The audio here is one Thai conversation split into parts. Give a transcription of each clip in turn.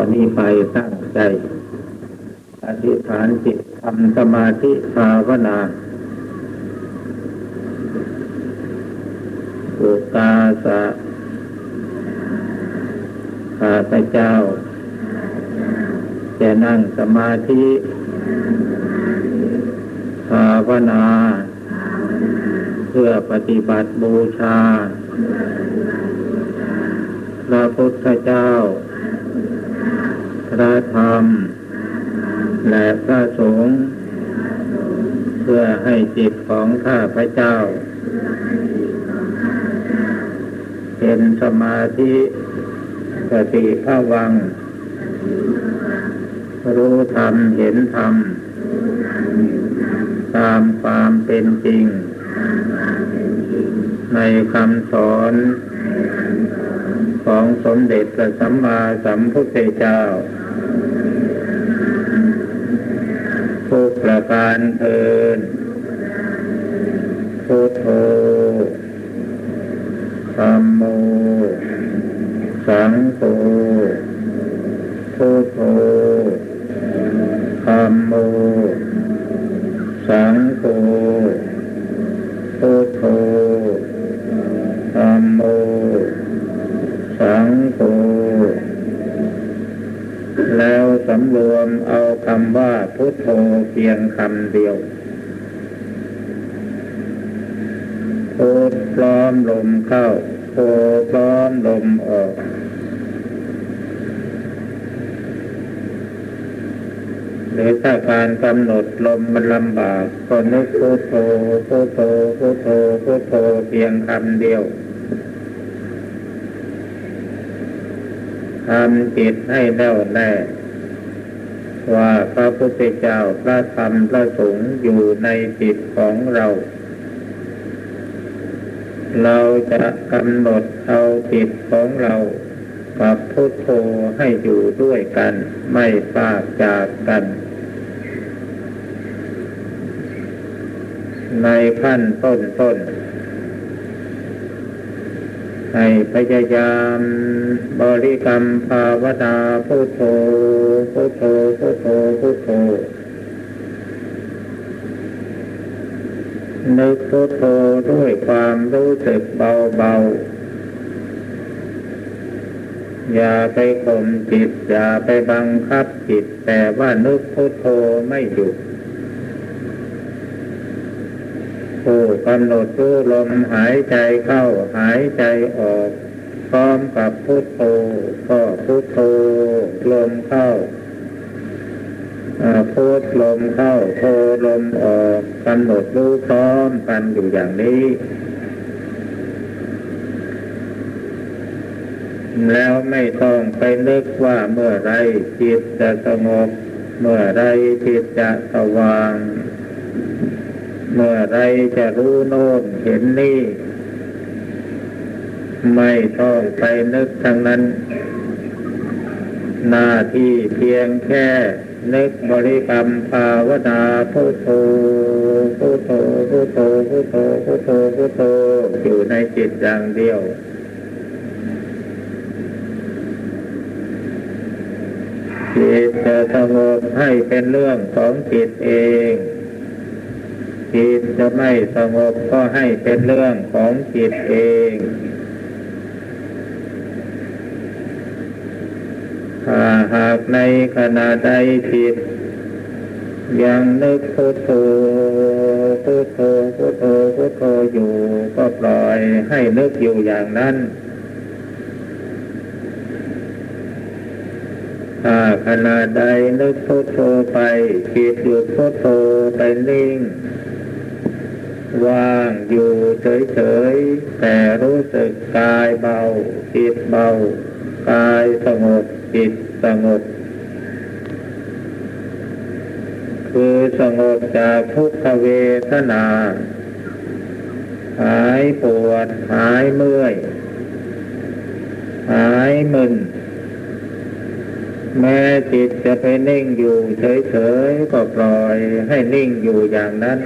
อนนี้ไปตั้งใจ อธิษฐานจิตทำสมาธิภาวนาอุกาสะข้าพเจ้า จะนั่งสมาธิภาวนา เพื่อปฏิบัติบูชาพระพุทธเจ้า พระธรรม และพระสงฆ์เพื่อให้จิตของข้าพเจ้า เป็นสมาธิสติภาวัง รู้ธรรมเห็นธรรม ตามความเป็นจริง ในคำสอนของสมเด็จพระสัมมาสัมพุทธเจ้า ทุ การเทินพุทโธธรรมโม สังโฆพุทโธธรรมโม ว่าพุทโธเพียงคำเดียวพุทพร้อมลมเข้าโธพร้อมลมออกหรือถ้าการกำหนดลมมันลำบากก็นึกพุทโธพุทโธพุทโธพุทโธเพียงคำเดียวทำจิตให้แน่วแน่ ว่าพระพุทธเจ้าพระธรรมพระสงฆ์อยู่ในจิตของเรา เราจะกำหนดเอาจิตของเรากับพุทโธให้อยู่ด้วยกัน ไม่ปากจากกัน ในขั้นต้นต้น ให้พยายามบริกรรมภาวนาพุทโธพุทโธพุทโธพุทโธนึกพุทโธด้วยความรู้สึกเบาๆ อย่าไปข่มจิต อย่าไปบังคับจิต แต่ว่านึกพุทโธไม่หยุดผู้ กำหนดรู้ลมหายใจเข้าหายใจออก พร้อมกับพุทโธก็พุทโธลมเข้าพุทลมเข้าโธลมออกกำหนดรู้พร้อมกันอยู่อย่างนี้ แล้วไม่ต้องไปนึกว่าเมื่อไรจิตจะสงบ เมื่อไรจิตจะสว่าง เมื่อไรจะรู้โน่นเห็นนี่ ไม่ต้องไปนึกทั้งนั้น หน้าที่เพียงแค่นึกบริกรรมภาวนาพุทโธพุทโธพุทโธพุทโธพุทโธพุทโธอยู่ในจิตอย่างเดียว จิตจะสงบให้เป็นเรื่องของจิตเอง จิตจะไม่สงบก็ให้เป็นเรื่องของจิตเองถ้าหากในขณะใดจิตยังนึกพุทโธพุทโธพุทโธพุทโธอยู่ก็ปล่อยให้นึกอยู่อย่างนั้นถ้าขณะใดนึกพุทโธไปจิตหยุดพุทโธไปนิ่ง ว่างอยู่เฉยๆ แต่รู้สึกกายเบาจิตเบา กายสงบจิตสงบ คือสงบจากทุกขเวทนา หายปวด หายเมื่อย หายมึนแม้จิตจะไปนิ่งอยู่เฉยๆ ก็ปล่อยให้นิ่งอยู่อย่างนั้น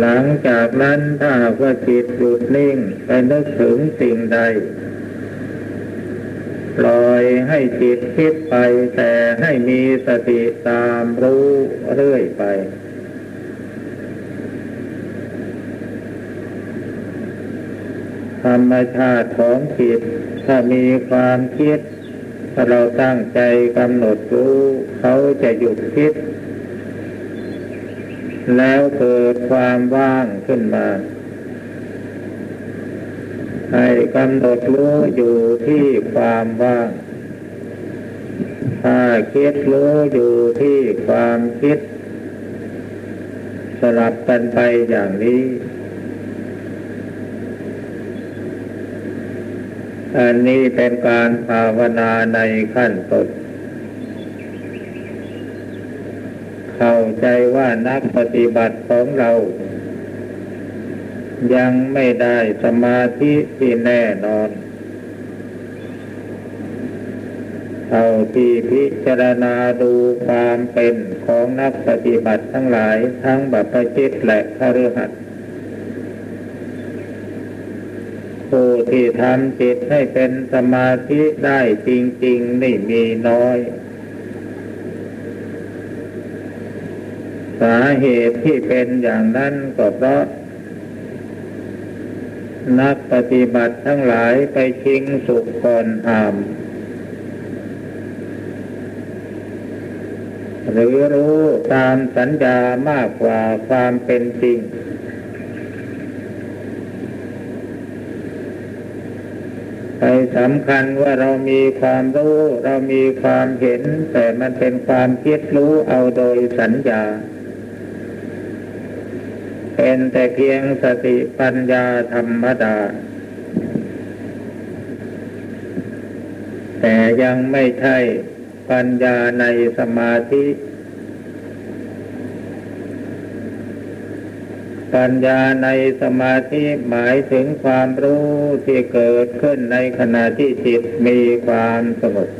หลังจากนั้นถ้าหากว่าจิตหยุดนิ่งไปนึกถึงสิ่งใด ปล่อยให้จิตคิดไปแต่ให้มีสติตามรู้เรื่อยไป ธรรมชาติของจิตถ้ามีความคิด ถ้าเราตั้งใจกำหนดรู้ เขาจะหยุดคิด แล้วเกิดความว่างขึ้นมา ให้กำหนดรู้อยู่ที่ความว่าง ถ้าคิดรู้อยู่ที่ความคิด สลับกันไปอย่างนี้ อันนี้เป็นการภาวนาในขั้นต้น เข้าใจว่านักปฏิบัติของเรา ยังไม่ได้สมาธิที่แน่นอนเท่าที่พิจารณาดูความเป็นของนักปฏิบัติทั้งหลายทั้งบัพจิตและคฤหัสถ์ผู้ที่ทำจิตให้เป็นสมาธิได้จริง ๆ นี่มีน้อย สาเหตุที่เป็นอย่างนั้นก็เพราะ นักปฏิบัติทั้งหลายไปชิงสุขก่อนอามหรือรู้ตามสัญญามากกว่าความเป็นจริงไปสำคัญว่าเรามีความรู้ เรามีความเห็น แต่มันเป็นความคิดรู้เอาโดยสัญญา เป็นแต่เพียงสติปัญญาธรรมดา แต่ยังไม่ใช่ปัญญาในสมาธิ ปัญญาในสมาธิหมายถึงความรู้ที่เกิดขึ้นในขณะที่จิตมีความสงบ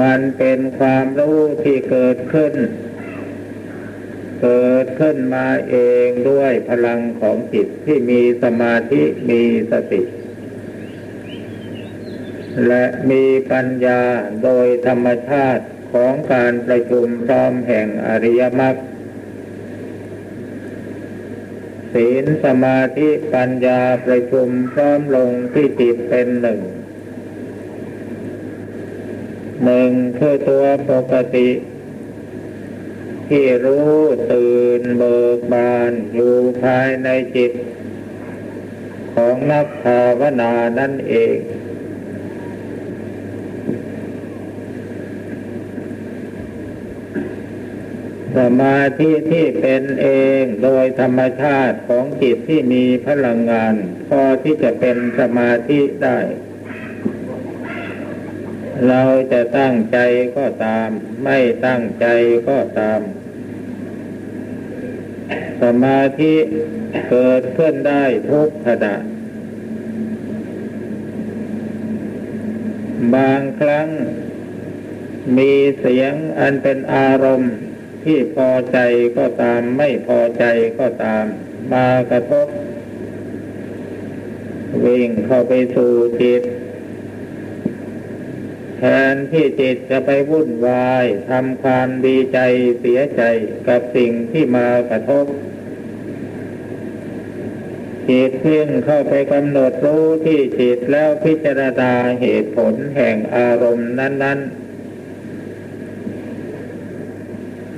มันเป็นความรู้ที่เกิดขึ้น เกิดขึ้นมาเองด้วยพลังของจิตที่มีสมาธิมีสติ และมีปัญญาโดยธรรมชาติของการประชุมพร้อมแห่งอริยมรรคศีลสมาธิปัญญาประชุมพร้อมลงที่จิตเป็นหนึ่งหนึ่งคือตัวปกติ ที่รู้ตื่นเบิกบานอยู่ภายในจิต ของนักภาวนานั่นเองสมาธิที่เป็นเองโดยธรรมชาติของจิตที่มีพลังงาน พอที่จะเป็นสมาธิได้ เราจะตั้งใจก็ตาม ไม่ตั้งใจก็ตาม สมาธิเกิดขึ้นได้ทุกขณะบางครั้งมีเสียงอันเป็นอารมณ์ที่พอใจก็ตาม ไม่พอใจก็ตาม มากระทบ วิ่งเข้าไปสู่จิต แทนที่จิตจะไปวุ่นวายทำความดีใจเสียใจกับสิ่งที่มากระทบจิตเพียงเข้าไปกำหนดรู้ที่จิตแล้วพิจารณาเหตุผลแห่งอารมณ์นั้น ๆ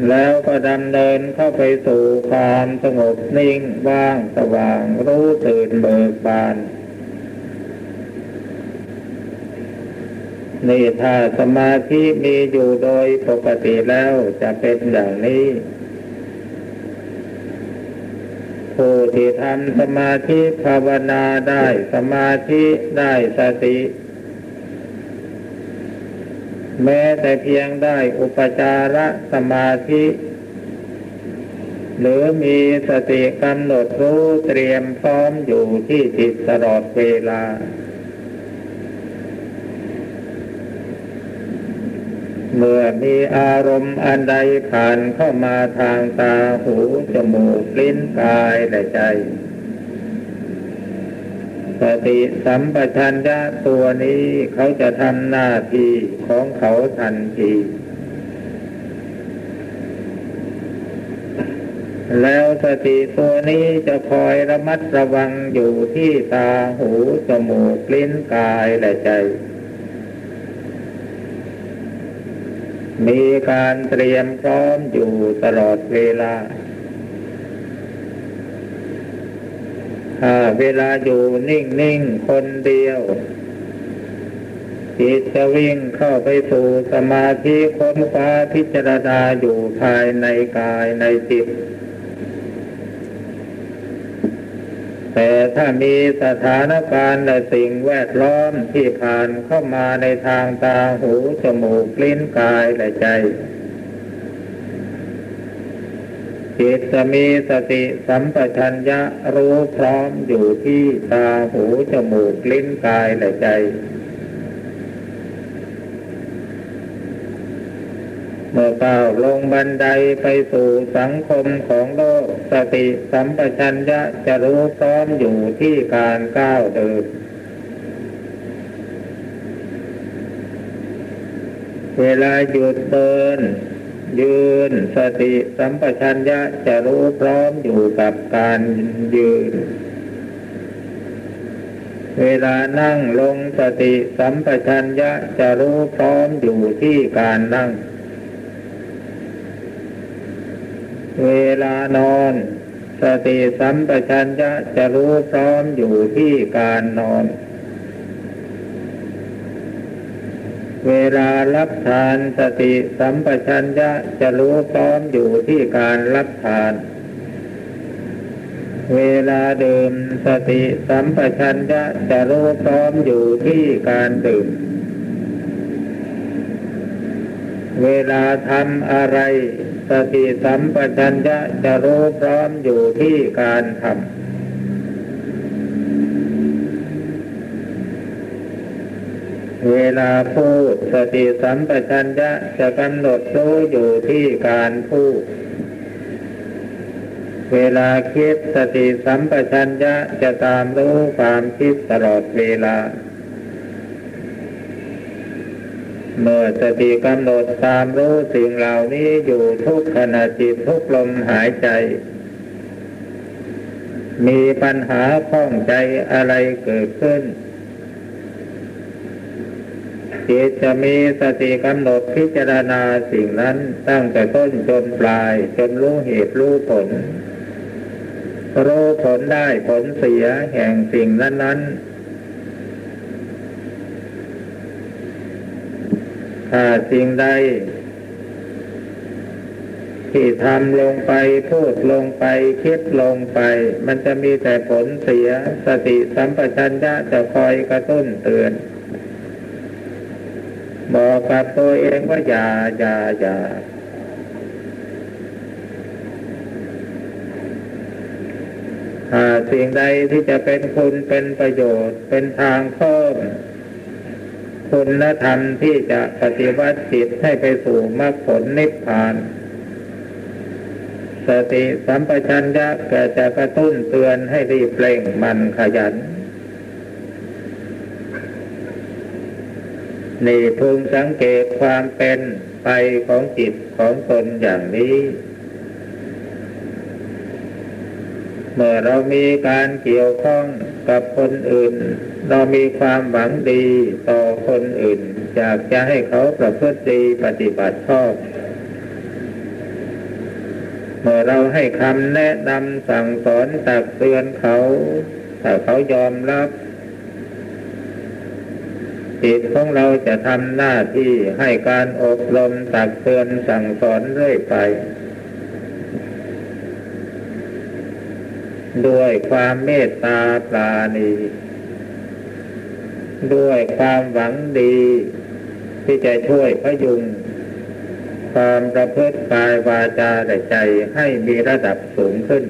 แล้วก็ดำเนินเข้าไปสู่ความสงบนิ่งว่างสว่างรู้ตื่นเบิกบาน นี่ถ้าสมาธิมีอยู่โดยปกติแล้วจะเป็นอย่างนี้ ผู้ที่ทำสมาธิภาวนาได้สมาธิได้สติ แม้แต่เพียงได้อุปจารสมาธิ หรือมีสติกำหนดรู้เตรียมพร้อมอยู่ที่จิตตลอดเวลา เมื่อมีอารมณ์อันใดผ่านเข้ามาทางตาหูจมูกลิ้นกายและใจ สติสัมปชัญญะตัวนี้เขาจะทำหน้าที่ของเขาทันทีแล้วสติตัวนี้จะคอยระมัดระวังอยู่ที่ตาหูจมูกลิ้นกายและใจ มีการเตรียมพร้อมอยู่ตลอดเวลาถ้าเวลาอยู่นิ่งๆคนเดียวจิตจะวิ่งเข้าไปสู่สมาธิค้นคว้าพิจารณาอยู่ภายในกายในจิต แต่ถ้ามีสถานการณ์และสิ่งแวดล้อมที่ผ่านเข้ามาในทางตาหูจมูกลิ้นกายและใจจิตจะมีสติสัมปชัญญะรู้พร้อมอยู่ที่ตาหูจมูกลิ้นกายและใจ เมื่อก้าวลงบันไดไปสู่สังคมของโลกสติสัมปชัญญะจะรู้พร้อมอยู่ที่การก้าวเดินเวลาหยุดเดิน ยืนสติสัมปชัญญะจะรู้พร้อมอยู่กับการยืน เวลานั่งลงสติสัมปชัญญะจะรู้พร้อมอยู่ที่การนั่ง เวลานอน สติสัมปชัญญะจะรู้พร้อมอยู่ที่การนอน เวลารับทานสติสัมปชัญญะจะรู้พร้อมอยู่ที่การรับทาน เวลาดื่มสติสัมปชัญญะจะรู้พร้อมอยู่ที่การดื่มเวลาทำอะไร สติสัมปชัญญะจะรู้พร้อมอยู่ที่การทำเวลาพูดสติสัมปชัญญะจะกำหนดรู้อยู่ที่การพูด เวลาคิดสติสัมปชัญญะจะตามรู้ความคิดตลอดเวลา เมื่อสติกำหนดตามรู้สิ่งเหล่านี้อยู่ทุกขณะจิตทุกลมหายใจ มีปัญหาข้องใจอะไรเกิดขึ้นจิตจะมีสติกำหนดพิจารณาสิ่งนั้นตั้งแต่ต้นจนปลายจนรู้เหตุรู้ผลรู้ผลได้ผลเสียแห่งสิ่งนั้นนั้น ถ้าสิ่งใด ที่ทำลงไปพูดลงไป คิดลงไป มันจะมีแต่ผลเสียสติสัมปชัญญะจะคอยกระตุ้นเตือนบอกกับตัวเองว่าอย่าอย่าอย่าหาสิ่งใดที่จะเป็นคุณเป็นประโยชน์เป็นทางเพิ่ม คุณธรรมที่จะปฏิวัติจิตให้ไปสู่มรรคผลนิพพาน สติสัมปชัญญะก็จะกระตุ้นเตือนให้รีบเร่งมันขยันนี่พึงสังเกตความเป็นไปของจิตของตนอย่างนี้ เมื่อเรามีการเกี่ยวข้องกับคนอื่น เรามีความหวังดีต่อคนอื่น อยากจะให้เขาประพฤติดีปฏิบัติชอบ เมื่อเราให้คำแนะนำสั่งสอนตักเตือนเขาถ้าเขายอมรับจิตของเราจะทำหน้าที่ให้การอบรมตักเตือนสั่งสอนเรื่อยไป ด้วยความเมตตาปราณี ด้วยความหวังดี ที่จะช่วยพยุงความประพฤติกายวาจาและใจให้มีระดับสูงขึ้น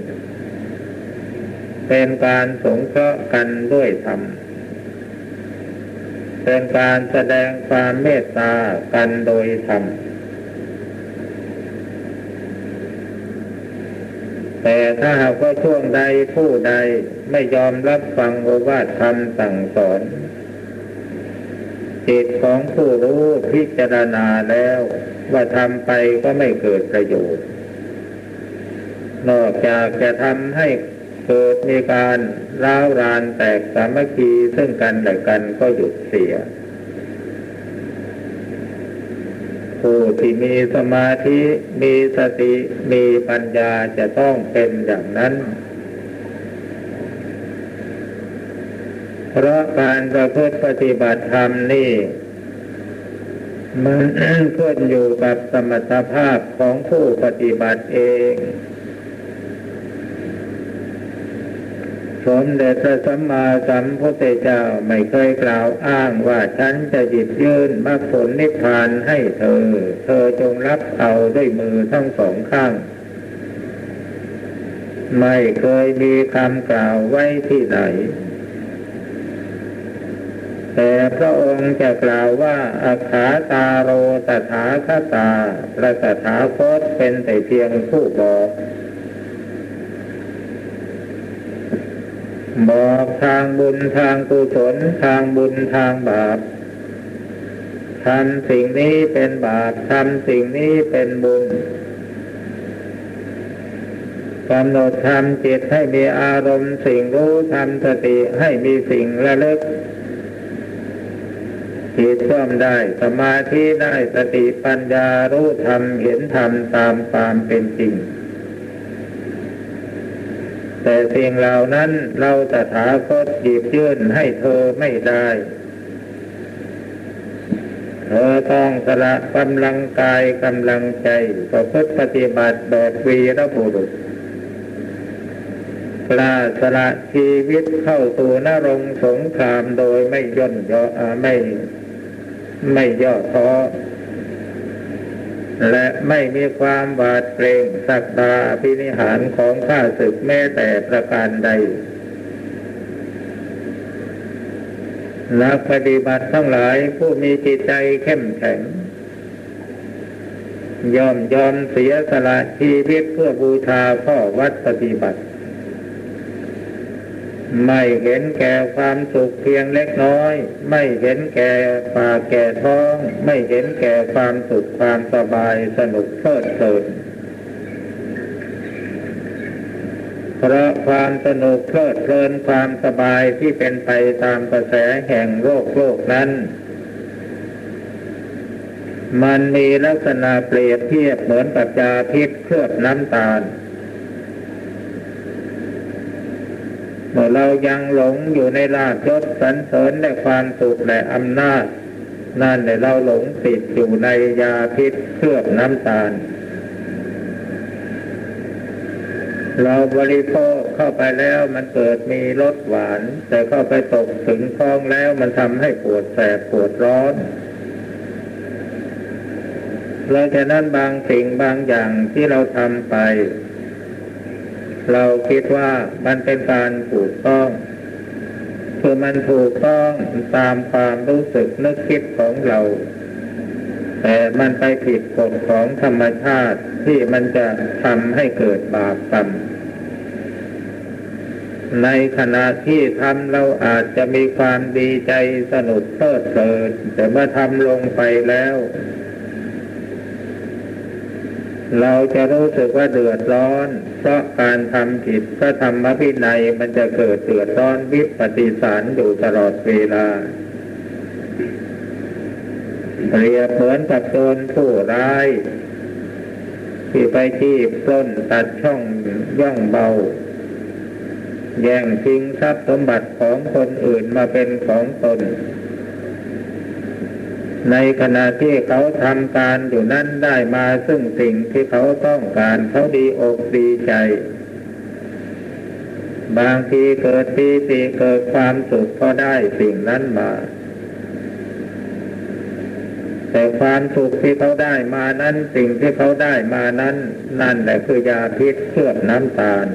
เป็นการสงเคราะห์กันด้วยธรรมเป็นการแสดงความเมตตากันโดยธรรมแต่ถ้าหากว่าช่วงใดผู้ใดไม่ยอมรับฟังโอวาทคำสั่งสอน จิตของผู้รู้พิจารณาแล้ว ว่าทำไปก็ไม่เกิดประโยชน์ นอกจากจะทำให้เกิดมีการร้าวรานแตกสามัคคีซึ่งกันและกันก็หยุดเสีย ผู้ที่มีสมาธิ มีสติ มีปัญญาจะต้องเป็นอย่างนั้น เพราะการประพฤติปฏิบัติธรรมนี่มันขึ้นอยู่กับสมรรถภาพของผู้ปฏิบัติเอง สมเด็จพระสัมมาสัมพุทธเจ้าไม่เคยกล่าวอ้างว่าฉันจะหยิบยื่นมรรคผลนิพพานให้เธอ เธอจงรับเอาด้วยมือทั้งสองข้าง ไม่เคยมีคำกล่าวไว้ที่ไหน แต่พระองค์จะกล่าวว่าอาขาตาโรตถาคตาพระตถาคตเป็นแต่เพียงผู้บอก บอกทางบุญทางกุศลทางบุญทางบาปทำสิ่งนี้เป็นบาปทำสิ่งนี้เป็นบุญกำหนดทำจิตให้มีอารมณ์สิ่งรู้ทำสติให้มีสิ่งระลึก จิตช่มได้ สมาธิได้สติปัญญารู้ธรรมเห็นธรรมตามความเป็นจริง แต่สิ่งเหล่านั้นเราตถาคตหยิบยื่นให้เธอไม่ได้ เธอต้องสละกำลังกายกำลังใจประพฤติปฏิบัติแบบวีรบุรุษกล้าสละชีวิตเข้าสู่นรงสงครามโดยไม่ย่นย่อไม่ ไม่ย่อท้อและไม่มีความบาดเกรงสักดาพินิหารของข้าศึกแม้แต่ประการใด นักปฏิบัติทั้งหลายผู้มีจิตใจเข้มแข็ง ยอมยอมเสียสละชีวิตเพื่อบูชาข้อวัดปฏิบัติ ไม่เห็นแก่ความสุขเพียงเล็กน้อย ไม่เห็นแก่ปากแก่ท้อง ไม่เห็นแก่ความสุขความสบายสนุกเพลิดเพลินเพราะความสนุกเพลิดเพลินความสบายที่เป็นไปตามกระแสแห่งโลกโลกนั้น มันมีลักษณะเปรียบเทียบเหมือนกับยาพิษเคลือบน้ำตาล เมื่อเรายังหลงอยู่ในลาภยศสันเสริญและความสุขและอำนาจ นั่นเลยเราหลงติดอยู่ในยาพิษเคลือบน้ำตาล เราบริโภคเข้าไปแล้วมันเกิดมีรสหวาน แต่เข้าไปตกถึงท้องแล้วมันทำให้ปวดแสบปวดร้อนเราฉะนั้นบางสิ่งบางอย่างที่เราทำไป เราคิดว่ามันเป็นการถูกต้อง คือมันถูกต้องตามความรู้สึกนึกคิดของเรา แต่มันไปผิดกฎของธรรมชาติที่มันจะทำให้เกิดบาปกรรมในขณะที่ทำเราอาจจะมีความดีใจสนุกเพลิดเพลินแต่เมื่อทำลงไปแล้ว เราจะรู้สึกว่าเดือดร้อน เพราะการทำผิดพระธรรมพินัยมันจะเกิดเดือดร้อนวิปฏิสารอยู่ตลอดเวลาเปรียบเหมือนกับโจรผู้ร้าย ที่ไปที่ปล้นตัดช่องย่องเบา แย่งชิงทรัพย์สมบัติของคนอื่นมาเป็นของตน ในขณะที่เขาทำการอยู่นั้นได้มาซึ่งสิ่งที่เขาต้องการเขาดีอกดีใจ บางทีเกิดปีติเกิดความสุขก็ได้สิ่งนั้นมา แต่ความสุขที่เขาได้มานั้น สิ่งที่เขาได้มานั้น นั่นแหละคือยาพิษเคลือบน้ำตาล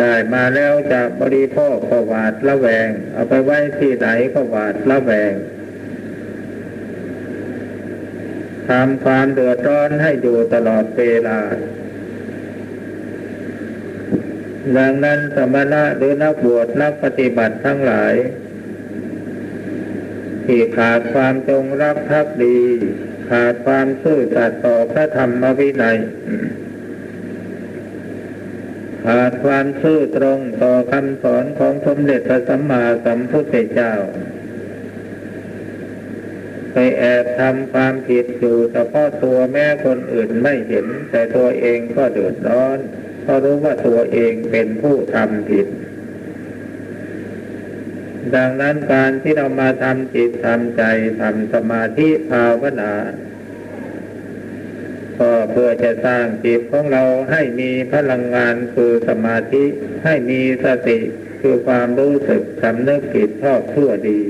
ได้มาแล้วจะบริโภคก็หวาดละแวง เอาไปไว้ที่ไหนก็หวาดละแวง ทำความเดือดร้อนให้อยู่ตลอดเวลา ดังนั้นสมณะหรือนักบวชนักปฏิบัติทั้งหลาย ที่ขาดความจงรักภักดี ขาดความซื่อสัตย์ต่อพระธรรมวินัยขาดความซื่อตรงต่อคำสอนของสมเด็จพระสัมมาสัมพุทธเจ้า ไปแอบทำความผิดอยู่เฉพาะตัวแม่คนอื่นไม่เห็น แต่ตัวเองก็เดือดร้อนเพราะรู้ว่าตัวเองเป็นผู้ทำผิด ดังนั้นการที่เรามาทำจิตทำใจทำสมาธิภาวนาก็เพื่อจะสร้างจิตของเราให้มีพลังงานคือสมาธิให้มีสติคือความรู้สึกสำนึกผิดชอบชั่วดี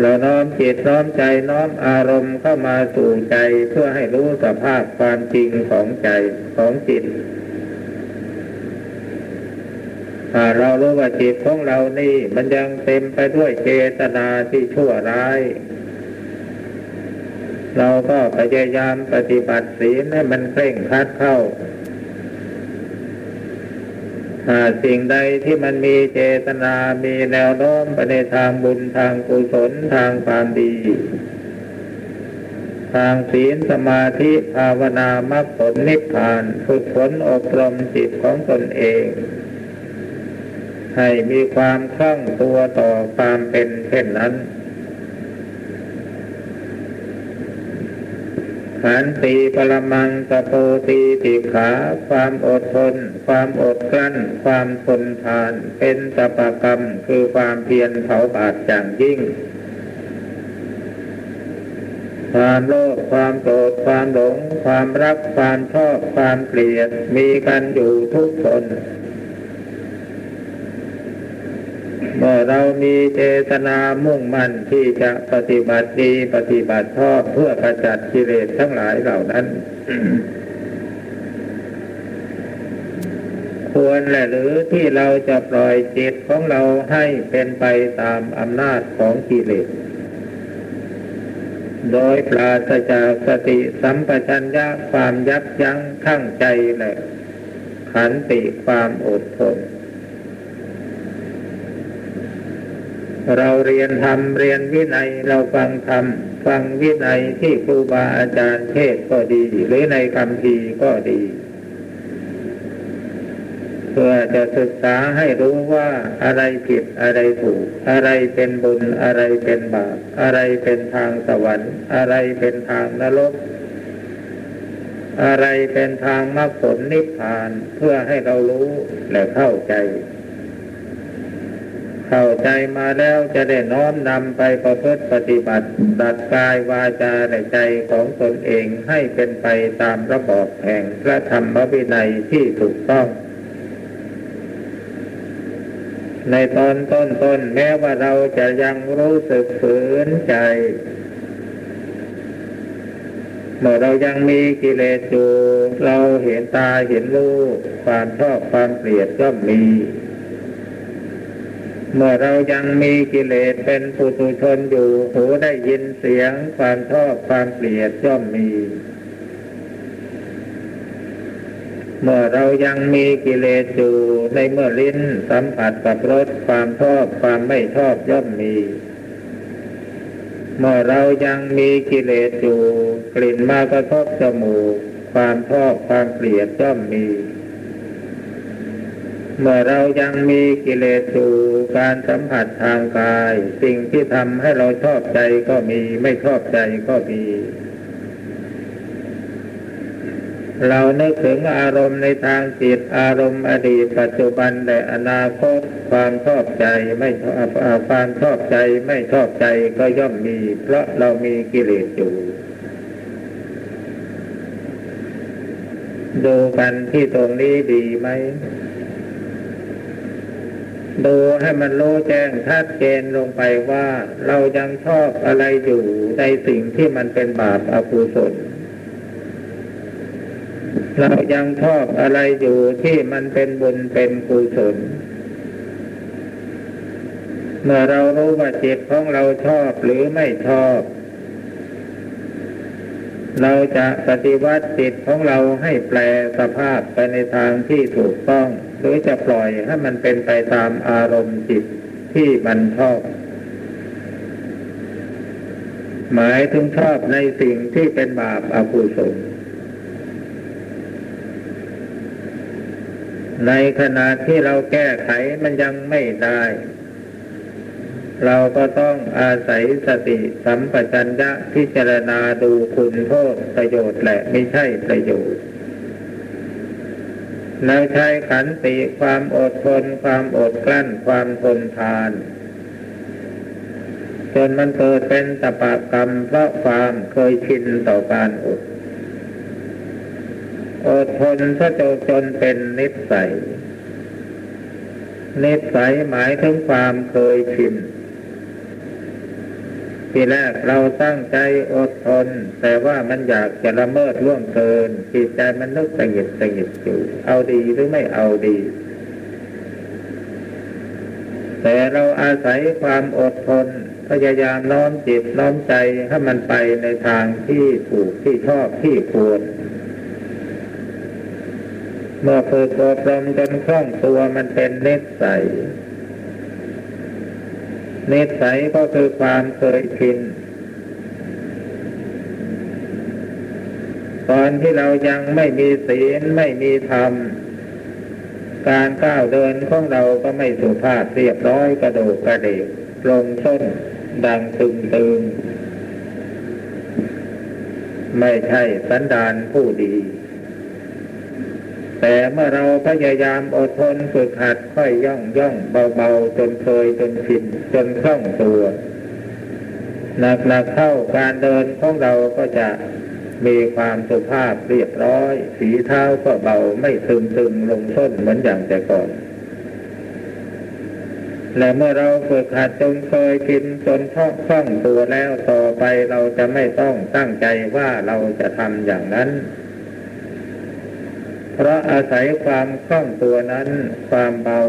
เราน้อมจิตน้อมใจน้อมอารมณ์เข้ามาสู่ใจเพื่อให้รู้สภาพความจริงของใจของจิตเรารู้ว่าจิตของเรานี่มันยังเต็มไปด้วยเจตนาที่ชั่วร้าย เราก็พยายามปฏิบัติศีลให้มันเคร่งครัดเข้า สิ่งใดที่มันมีเจตนา มีแนวโน้มไปในทางบุญทางกุศลทางความดี ทางศีลสมาธิภาวนามรรคผลนิพพานฝึกฝนอบรมจิตของตนเอง ให้มีความคล่องตัวต่อความเป็นเช่นนั้น ขันตีปรมังสโพตีติขา ความอดทน ความอดกลั้น ความทนทาน เป็นตปกรรม คือความเพียรเผาบาดอย่างยิ่ง ความโลภ ความโกรธ ความหลง ความรัก ความชอบ ความเกลียด มีกันอยู่ทุกคน เมื่อเรามีเจตนามุ่งมั่นที่จะปฏิบัติดีปฏิบัติชอบเพื่อขจัดกิเลสทั้งหลายเหล่านั้น ควรแหละหรือที่เราจะปล่อยจิตของเราให้เป็นไปตามอำนาจของกิเลส โดยปราศจากสติสัมปชัญญะความยับยั้งทั้งใจและขันติความอดทน เราเรียนธรรมเรียนวินัยเราฟังธรรมฟังวินัยที่ครูบาอาจารย์เทศก็ดี หรือในคำพีก็ดี เพื่อจะศึกษาให้รู้ว่าอะไรผิดอะไรถูก อะไรเป็นบุญอะไรเป็นบาปอะไรเป็นทางสวรรค์ อะไรเป็นทางนรกอะไรเป็นทางมรรคผลนิพพานเพื่อให้เรารู้และเข้าใจ เข้าใจมาแล้วจะได้น้อมนำไปประพฤติปฏิบัติตัดกายวาจาและใจของตนเองให้เป็นไปตามระบอบแห่งพระธรรมวินัยที่ถูกต้อง ในตอนต้นต้นแม้ว่าเราจะยังรู้สึกฝืนใจ เมื่อเรายังมีกิเลสอยู่ เราเห็นตาเห็นรูปความชอบความเกลียดก็มี เมื่อเรายังมีกิเลสเป็นปุถุชนอยู่ หูได้ยินเสียงความชอบความเกลียดย่อมมี เมื่อเรายังมีกิเลสอยู่ ในเมื่อลิ้นสัมผัสกับรสความชอบความไม่ชอบย่อมมี เมื่อเรายังมีกิเลสอยู่ กลิ่นมากระทบจมูกความชอบความเกลียดย่อมมีเเมื่อเรายังมีกิเลสอยู่การสัมผัสทางกาย สิ่งที่ทำให้เราชอบใจก็มีไม่ชอบใจก็มี เรานึกถึงอารมณ์ในทางจิตอารมณ์อดีตปัจจุบันและอนาคตความชอบใจไม่ชอบความชอบใจไม่ชอบใจก็ย่อมมี เพราะเรามีกิเลสอยู่ดูกันที่ตรงนี้ดีไหม ดูให้มันรู้แจ้งชัดเจนลงไปว่า เรายังชอบอะไรอยู่ในสิ่งที่มันเป็นบาปอกุศลเรายังชอบอะไรอยู่ที่มันเป็นบุญเป็นกุศลเมื่อเรารู้ว่าจิตของเราชอบหรือไม่ชอบ เราจะปฏิวัติจิตของเราให้แปลสภาพไปในทางที่ถูกต้อง หรือจะปล่อยให้มันเป็นไปตามอารมณ์จิตที่มันชอบ หมายถึงชอบในสิ่งที่เป็นบาปอากุศลในขณะที่เราแก้ไขมันยังไม่ได้ เราก็ต้องอาศัยสติสัมปชัญญะพิจารณาดูคุณโทษประโยชน์และไม่ใช่ประโยชน์เราใช้ขันติความอดทน ความอดกลั้น ความทนทาน จนมันเกิดเป็นตปะกรรมเพราะความเคยชินต่อการอดอดทนซะจนจนเป็นนิสัยนิสัยหมายถึงความเคยชิน ทีแรกเราตั้งใจอดทน แต่ว่ามันอยากจะละเมิดล่วงเกินจิตใจมันนึกสงิดสงิดอยู่ เอาดีหรือไม่เอาดี แต่เราอาศัยความอดทน พยายามน้อมจิตน้อมใจให้มันไปในทางที่ถูกที่ชอบที่ควรเมื่อฝึกอบรมจนคล่องตัวมันเป็นเนสัย นสัยก็คือความเคยชินตอนที่เรายังไม่มีศีลไม่มีธรรม การก้าวเดินของเราก็ไม่สุภาพเรียบร้อยกระโดดกระเดกลงส้นดังตึงตึง ไม่ใช่สันดานผู้ดี แต่เมื่อเราพยายามอดทนฝึกหัดค่อยย่องย่องเบาๆจนเคยจนชินจนคล่องตัวหนักๆเข้าการเดินของเราก็จะมีความสุภาพเรียบร้อย สีเท้าก็เบาไม่ตึงตึงลงส้นเหมือนอย่างแต่ก่อน และเมื่อเราฝึกหัดจนเคยชินจนคล่องตัวแล้วต่อไปเราจะไม่ต้องตั้งใจว่าเราจะทำอย่างนั้น เพราะอาศัยความคล่องตัวนั้น ความเบา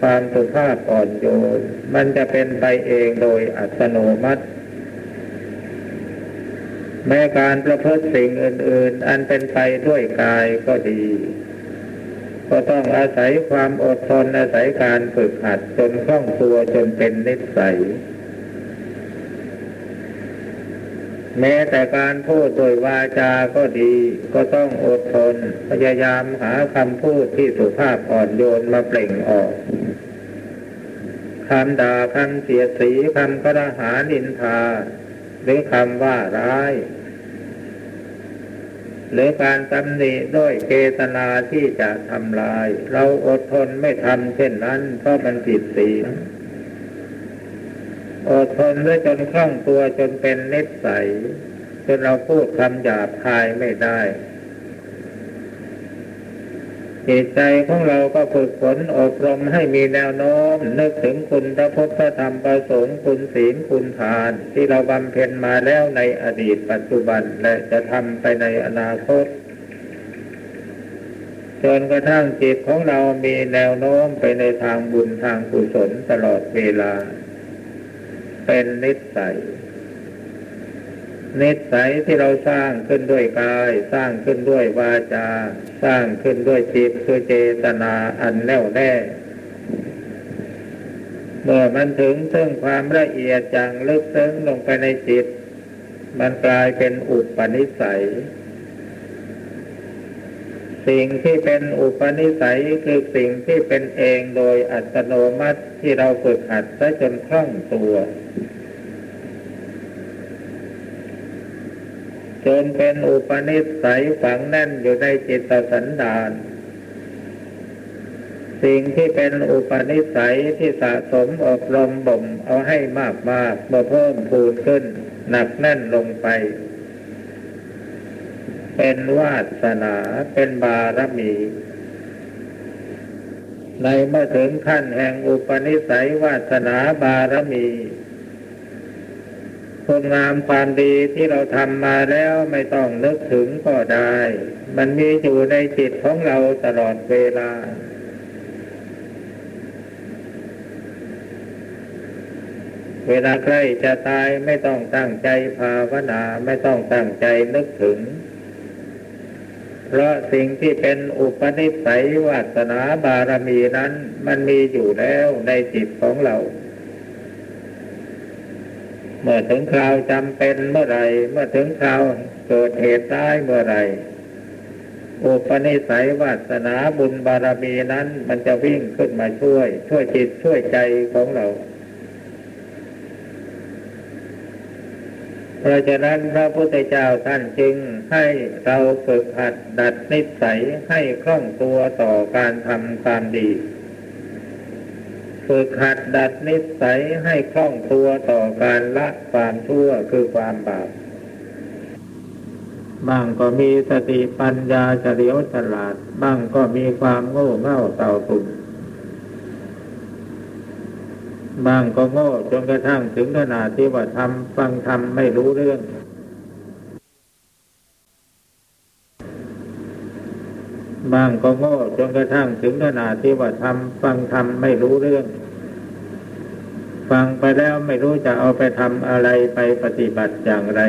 ความสุภาพอ่อนโยน มันจะเป็นไปเองโดยอัตโนมัติ แม้การประพฤติสิ่งอื่น ๆ อันเป็นไปด้วยกายก็ดี ก็ต้องอาศัยความอดทนอาศัยการฝึกหัดจนคล่องตัวจนเป็นนิสัย แม้แต่การพูดโดยวาจาก็ดี ก็ต้องอดทน พยายามหาคำพูดที่สุภาพอ่อนโยนมาเปล่งออกคำด่าคำเสียสีคำกระหานินทา หรือคำว่าร้าย หรือการตำหนิด้วยเกตนาที่จะทำลาย เราอดทนไม่ทำเช่นนั้น เพราะมันผิดศีล อดทนด้วยจนคล่องตัวจนเป็นนิสัย จนเราพูดคำหยาบคายไม่ได้จิตใจของเราก็ฝึกฝนอบรมให้มีแนวโน้ม นึกถึงคุณพระพุทธธรรมประสงค์คุณศีลคุณทาน ที่เราบำเพ็ญมาแล้วในอดีตปัจจุบันและจะทำไปในอนาคตจนกระทั่งจิตของเรามีแนวโน้มไปในทางบุญทางกุศลตลอดเวลา เป็นนิสัย นิสัยที่เราสร้างขึ้นด้วยกาย สร้างขึ้นด้วยวาจา สร้างขึ้นด้วยจิตคือเจตนาอันแน่วแน่ เมื่อมันถึงซึ่งความละเอียดจังลึกซึ้งลงไปในจิต มันกลายเป็นอุปนิสัย สิ่งที่เป็นอุปนิสัยคือสิ่งที่เป็นเองโดยอัตโนมัติที่เราฝึกหัดซะจนคล่องตัว จนเป็นอุปนิสัยฝังแน่นอยู่ในจิตสันดาน สิ่งที่เป็นอุปนิสัยที่สะสมอบรมบ่มเอาให้มากมากเมื่อเพิ่มพูนขึ้น หนักแน่นลงไป เป็นวาสนาเป็นบารมี ในเมื่อถึงขั้นแห่งอุปนิสัยวาสนาบารมีคุณงามความดีที่เราทำมาแล้วไม่ต้องนึกถึงก็ได้ มันมีอยู่ในจิตของเราตลอดเวลา เวลาใกล้จะตายไม่ต้องตั้งใจภาวนา ไม่ต้องตั้งใจนึกถึง เพราะสิ่งที่เป็นอุปนิสัยวาสนาบารมีนั้นมันมีอยู่แล้วในจิตของเรา เมื่อถึงคราวจำเป็นเมื่อไรเมื่อถึงคราวเกิดเหตุร้เมื่อไรอุปนิสัยวาสนาบุญบารมีนั้น มันจะวิ่งขึ้นมาช่วย ช่วยจิตช่วยใจของเรา เพราะฉะนั้นพระพุทธเจ้าท่านจึงให้เราฝึกหัดดัดนิสัยให้คล่องตัวต่อการทำความดี ฝึกหัดดัดนิสัยให้คล่องตัวต่อการละความชั่วคือความบาปบ้างก็มีสติปัญญาเฉลียวฉลาด บ้างก็มีความโง่เง่าเต่าตุ่ม บางก็โง่จนกระทั่งถึงขนาดที่ว่าทำฟังทำไม่รู้เรื่อง บางก็โง่จนกระทั่งถึงขนาดที่ว่าทำฟังทำไม่รู้เรื่อง ฟังไปแล้วไม่รู้จะเอาไปทำอะไรไปปฏิบัติอย่างไร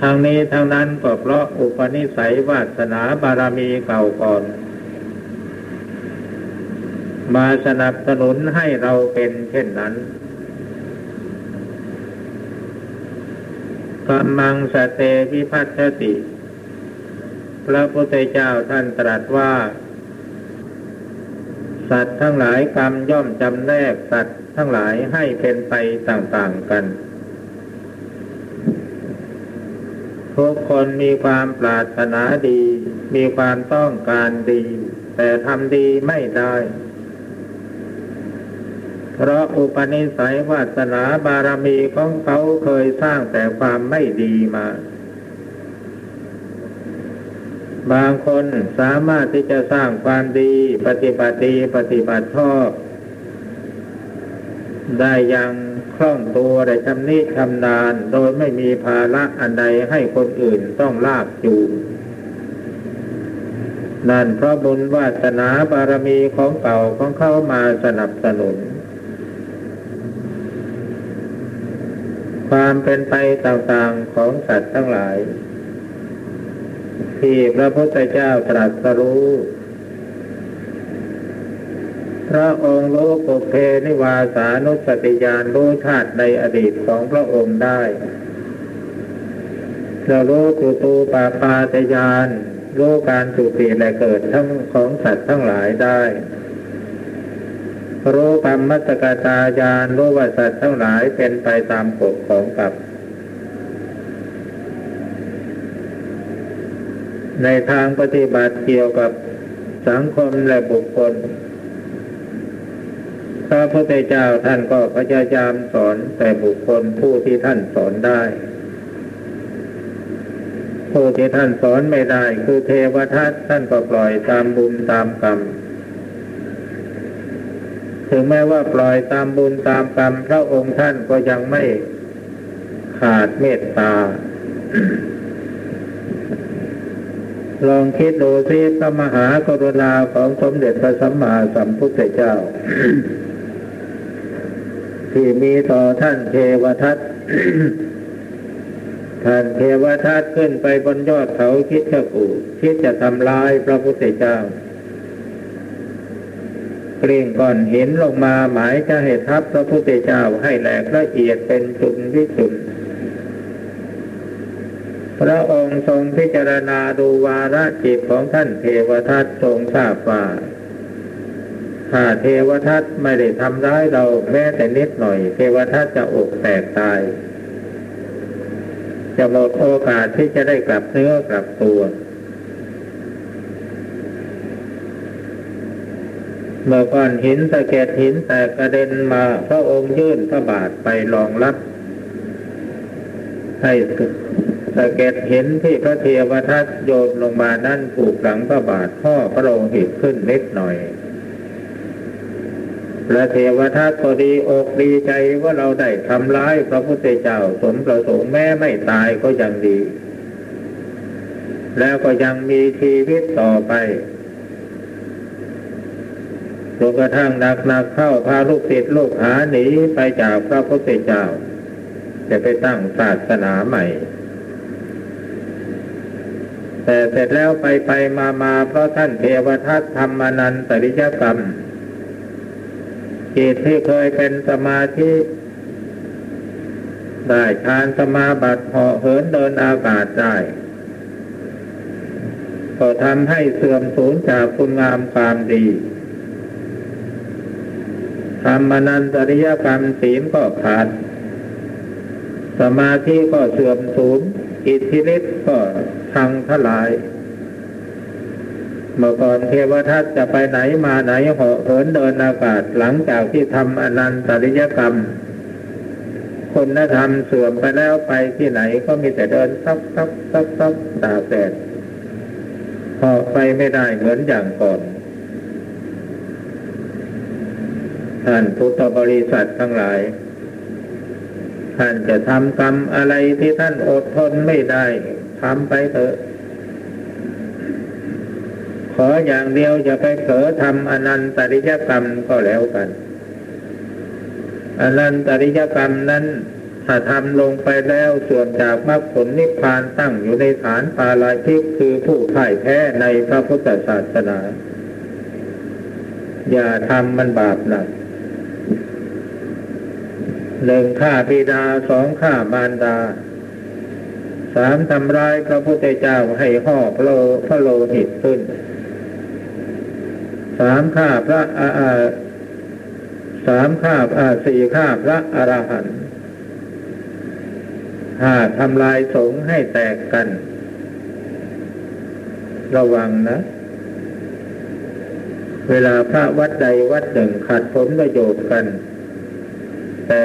ทางนี้ทางนั้นก็เพราะอุปนิสัยวาสนาบารมีเก่าก่อน มาสนับสนุนให้เราเป็นเช่นนั้นกำมังสเตวิพัฒติ พระพุทธเจ้าท่านตรัสว่า สัตว์ทั้งหลายกรรมย่อมจำแนกสัตว์ทั้งหลายให้เป็นไปต่างๆกัน ทุกคนมีความปรารถนาดี มีความต้องการดี แต่ทำดีไม่ได้ เพราะอุปนิสัยวาสนาบารมีของเขาเคยสร้างแต่ความไม่ดีมา บางคนสามารถที่จะสร้างความดี ปฏิบัติดีปฏิบัติชอบ ได้อย่างคล่องตัวได้ชำนิชำนาญโดยไม่มีภาระอันใดให้คนอื่นต้องลากจูงนั่นเพราะบุญวาสนาบารมีของเก่าของเขามาสนับสนุน ความเป็นไปต่างๆของสัตว์ทั้งหลาย ที่พระพุทธเจ้าตรัสรู้ พระองค์รู้ปุเพนิวาสานุสติญาณรู้ธาตุในอดีตของพระองค์ได้เรารู้กุตูปาปาตยานรู้การสุติและเกิดทั้งของสัตว์ทั้งหลายได้ รู้กรรมมัสกตาญาณรู้ว่าสัตว์ทั้งหลายเป็นไปตามกฎของกรรมในทางปฏิบัติเกี่ยวกับสังคมและบุคคล พระพุทธเจ้าท่านก็พยายามสอนแต่บุคคลผู้ที่ท่านสอนได้ ผู้ที่ท่านสอนไม่ได้คือเทวทัตท่านก็ปล่อยตามบุญตามกรรม ถึงแม้ว่าปล่อยตามบุญตามกรรมพระองค์ท่านก็ยังไม่ขาดเมตตา ลองคิดดูสิพระมหากรุณาของสมเด็จพระสัมมาสัมพุทธเจ้า ที่มีต่อท่านเทวทัตท่านเทวทัตขึ้นไปบนยอดเขาคิดจะกูคิดจะทำลายพระพุทธเจ้า กลิ้งก้อนหินลงมาหมายจะให้ทับพระพุทธเจ้าให้แหลกละเอียดเป็นจุนวิจุนพระองค์ทรงพิจารณาดูวาระจิตของท่านเทวทัตทรงทราบว่าถ้าเทวทัตไม่ได้ทำร้ายเราแม้แต่นิดหน่อย เทวทัตจะอกแตกตาย จะหมดโอกาสที่จะได้กลับเนื้อกลับตัว เมื่อก้อนหินสะเก็ดหินแตกกระเด็นมาพระองค์ยื่นพระบาทไปรองรับให้สะเก็ดหินที่พระเทวทัตโยนลงมานั่นถูกหลังพระบาทพ่อพระองค์หิตขึ้นนิดหน่อยพระเทวทัตก็ดีอกดีใจว่าเราได้ทำร้ายพระพุทธเจ้าสมประสงค์แม้ไม่ตายก็ยังดี แล้วก็ยังมีชีวิตต่อไป จนกระทั่งหนักหนักเข้าพาลูกศิษย์ลูกหาหนีไปจากพระพุทธเจ้า จะไปตั้งศาสนาใหม่ แต่เสร็จแล้วไปไปมามาเพราะท่านเทวทัตทำมานันตริยกรรมจิตที่เคยเป็นสมาธิได้ฌานสมาบัติเหาะเหินเดินอากาศได้ก็ทำให้เสื่อมสูญจากคุณงามความดี ทำมนันตริยกรรมศีลก็ขาด สมาธิก็เสื่อมสูญอิทธิฤทธิ์ก็พังทลาย เมื่อก่อนเทวทัตจะไปไหนมาไหนเหาะเหินเดินอากาศหลังจากที่ทำอนันตริยกรรมคุณธรรมเสื่อมไปแล้วไปที่ไหนก็มีแต่เดินซับซับซับซับตากแดดพอไปไม่ได้เหมือนอย่างก่อน ท่านพุทธบริษัททั้งหลาย ท่านจะทำกรรมอะไรที่ท่านอดทนไม่ได้ทำไปเถอะ ขออย่างเดียวอย่าไปเผลอทำอนันตริยกรรมก็แล้วกัน อนันตริยกรรมนั้นถ้าทำลงไปแล้วส่วนจากมรรคผลนิพพานตั้งอยู่ในฐานปาลาทิกคือผู้พ่ายแพ้ในพระพุทธศาสนา อย่าทำมันบาปหนัก หนึ่งฆ่าบิดาสองฆ่ามารดาสามทำร้ายพระพุทธเจ้าให้ห่อพระโลพระโลหิตขึ้นสามฆ่าพระอาสามข้าอาสี่ข้าพระอรหันต์ห้าทำลายสงฆ์ให้แตกกัน ระวังนะ เวลาพระวัดใดวัดหนึ่งขัดผลประโยชน์กัน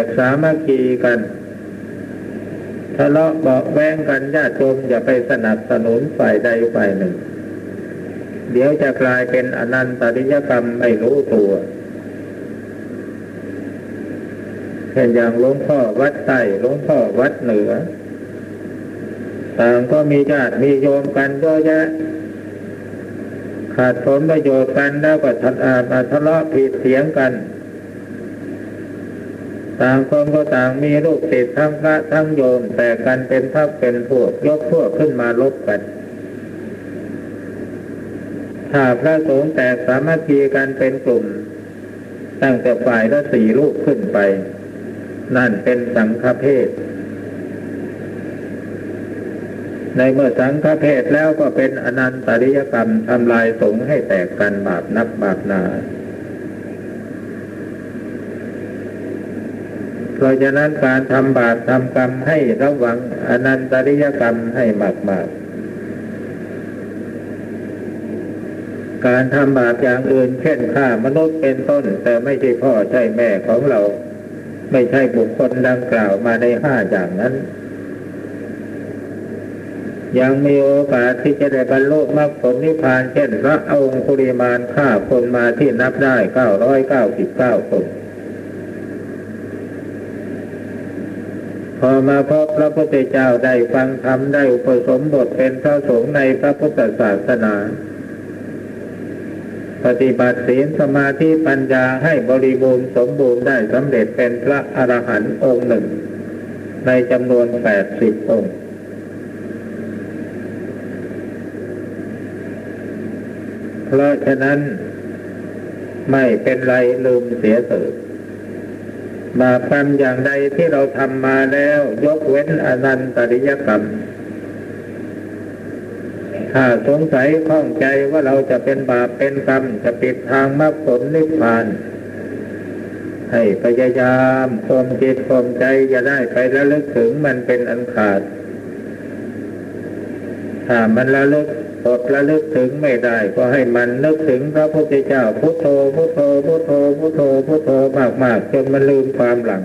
กสามัคคีกันทะเลาะเบาแวงกันญาติโยมอย่าไปสนับสนุนฝ่ายใดฝ่ายหนึ่ง เดี๋ยวจะกลายเป็นอนันตริยกรรมไม่รู้ตัวเช่นอย่างหลวงพ่อวัดใต้หลวงพ่อวัดเหนือ ต่างก็มีญาติมีโยมกันเยอะแยะขาดผลประโยชน์กันแล้วก็ทัมาทะเลาะผิดเสียงกัน ต่างคนก็ต่างมีลูกติดทั้งพระทั้งโยม แต่กันเป็นทักเป็นพวกยกพวกขึ้นมาลบกัน ถ้าพระสงฆ์แตกสามัคคีกันเป็นกลุ่ม ตั้งแต่ฝ่ายละสี่ลูกขึ้นไป นั่นเป็นสังฆเพศในเมื่อสังฆเพศแล้วก็เป็นอนันตริยกรรมทำลายสงฆ์ให้แตกกันบาปนับบาปนา เพราะฉะนั้นการทำบาปทำกรรมให้ระวังอนันตริยกรรมให้มากมากการทำบาปอย่างอื่น เช่นฆ่ามนุษย์เป็นต้น แต่ไม่ใช่พ่อใช่แม่ของเรา ไม่ใช่บุคคลดังกล่าวมาในห้าอย่างนั้น ยังมีโอกาสที่จะได้บรรลุมรรคผลนิพพาน เช่นพระองค์คุริมานฆ่าคนมาที่นับได้เก้าร้อยเก้าสิบเก้าคน อมาพบพระพุทธเจ้าได้ฟังธรรมได้อุปสมบทเป็นพระสงฆ์ในพระพุทธศาสนา ปฏิบัติศีลสมาธิปัญญาให้บริบูรณ์สมบูรณ์ได้สำเร็จเป็นพระอรหันต์องค์หนึ่ง ในจำนวนแปดสิบองค์เพราะฉะนั้นไม่เป็นไรลืมเสียเถิด บาปกรรมอย่างใดที่เราทำมาแล้ว ยกเว้นอนันตริยกรรม ถ้าสงสัยข้องใจว่าเราจะเป็นบาปเป็นกรรม จะปิดทางมรรคผลนิพพาน ให้พยายามข่มจิตข่มใจจะได้ไประลึกถึงมันเป็นอันขาด ถ้ามันระลึก อดระลึกถึงไม่ได้ ก็ให้มันนึกถึงพระพุทธเจ้าพุทโธพุทโธพุทโธพุทโธพุทโธมากๆจนมันลืมความหลัง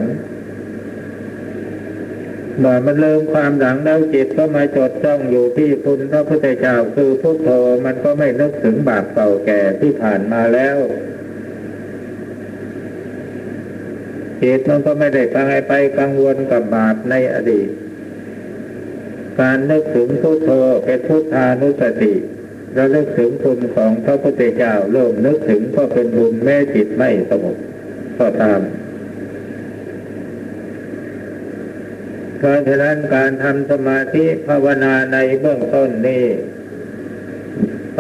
เมื่อมันลืมความหลังแล้วจิตก็มาจดจ้องอยู่ที่คุณพระพุทธเจ้าคือพุทโธมันก็ไม่นึกถึงบาปเก่าแก่ที่ผ่านมาแล้วจิตมันก็ไม่ได้ไปไปกังวลกับบาปในอดีต การนึกถึงพุทโธเป็นพุทธานุสติเราเลิกถึงคุณของพระพุทธเจ้าเริ่มนึกถึงก็เป็นบุญแม่จิตไม่สงบก็ตามเพราะฉะนั้นการทำสมาธิภาวนาในเบื้องต้นนี้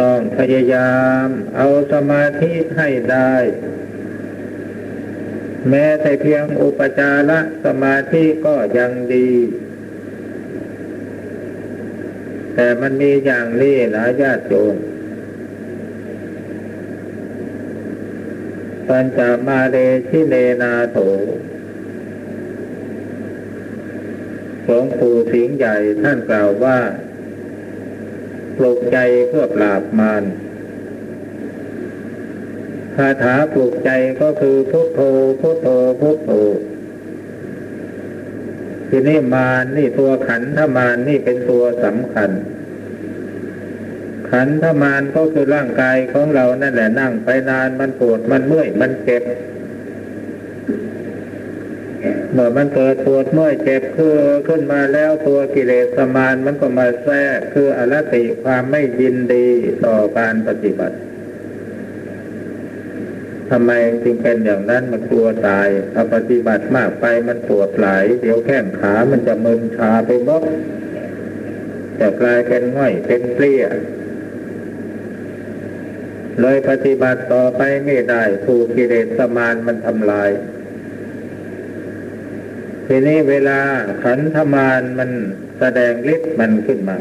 ต้องพยายามเอาสมาธิให้ได้ แม้แต่เพียงอุปจารสมาธิก็ยังดี แต่มันมีอย่างนี้นะญาติโยมปัญจมาเรชิเนนาโถหลวงปู่สิงห์ใหญ่ท่านกล่าวว่า ปลุกใจเพื่อปราบมารคาถาปลุกใจก็คือพุทโธพุทโธพุทโธ ทีนี้มารนี่ตัวขันธมารนี่เป็นตัวสำคัญ ขันธมารก็คือร่างกายของเรานั่นแหละนั่งไปนานมันปวดมันเมื่อยมันเจ็บเมื่อมันเกิดปวดเมื่อยเจ็บคือขึ้นมาแล้วตัวกิเลสสมานมันก็มาแทรกคืออรติความไม่ยินดีต่อการปฏิบัติ ทำไมจึงเป็นอย่างนั้นมันกลัวตายถ้าปฏิบัติมากไปมันปวดหลาย เดี๋ยวแข้งขามันจะมึนชาไปหมดจะกลายเป็นง่อยเป็นเปรี้ยเลยปฏิบัติต่อไปไม่ได้ถูกกิเลสสมานมันทำลาย ทีนี้เวลาขันธมารมันแสดงฤทธิ์มันขึ้นมา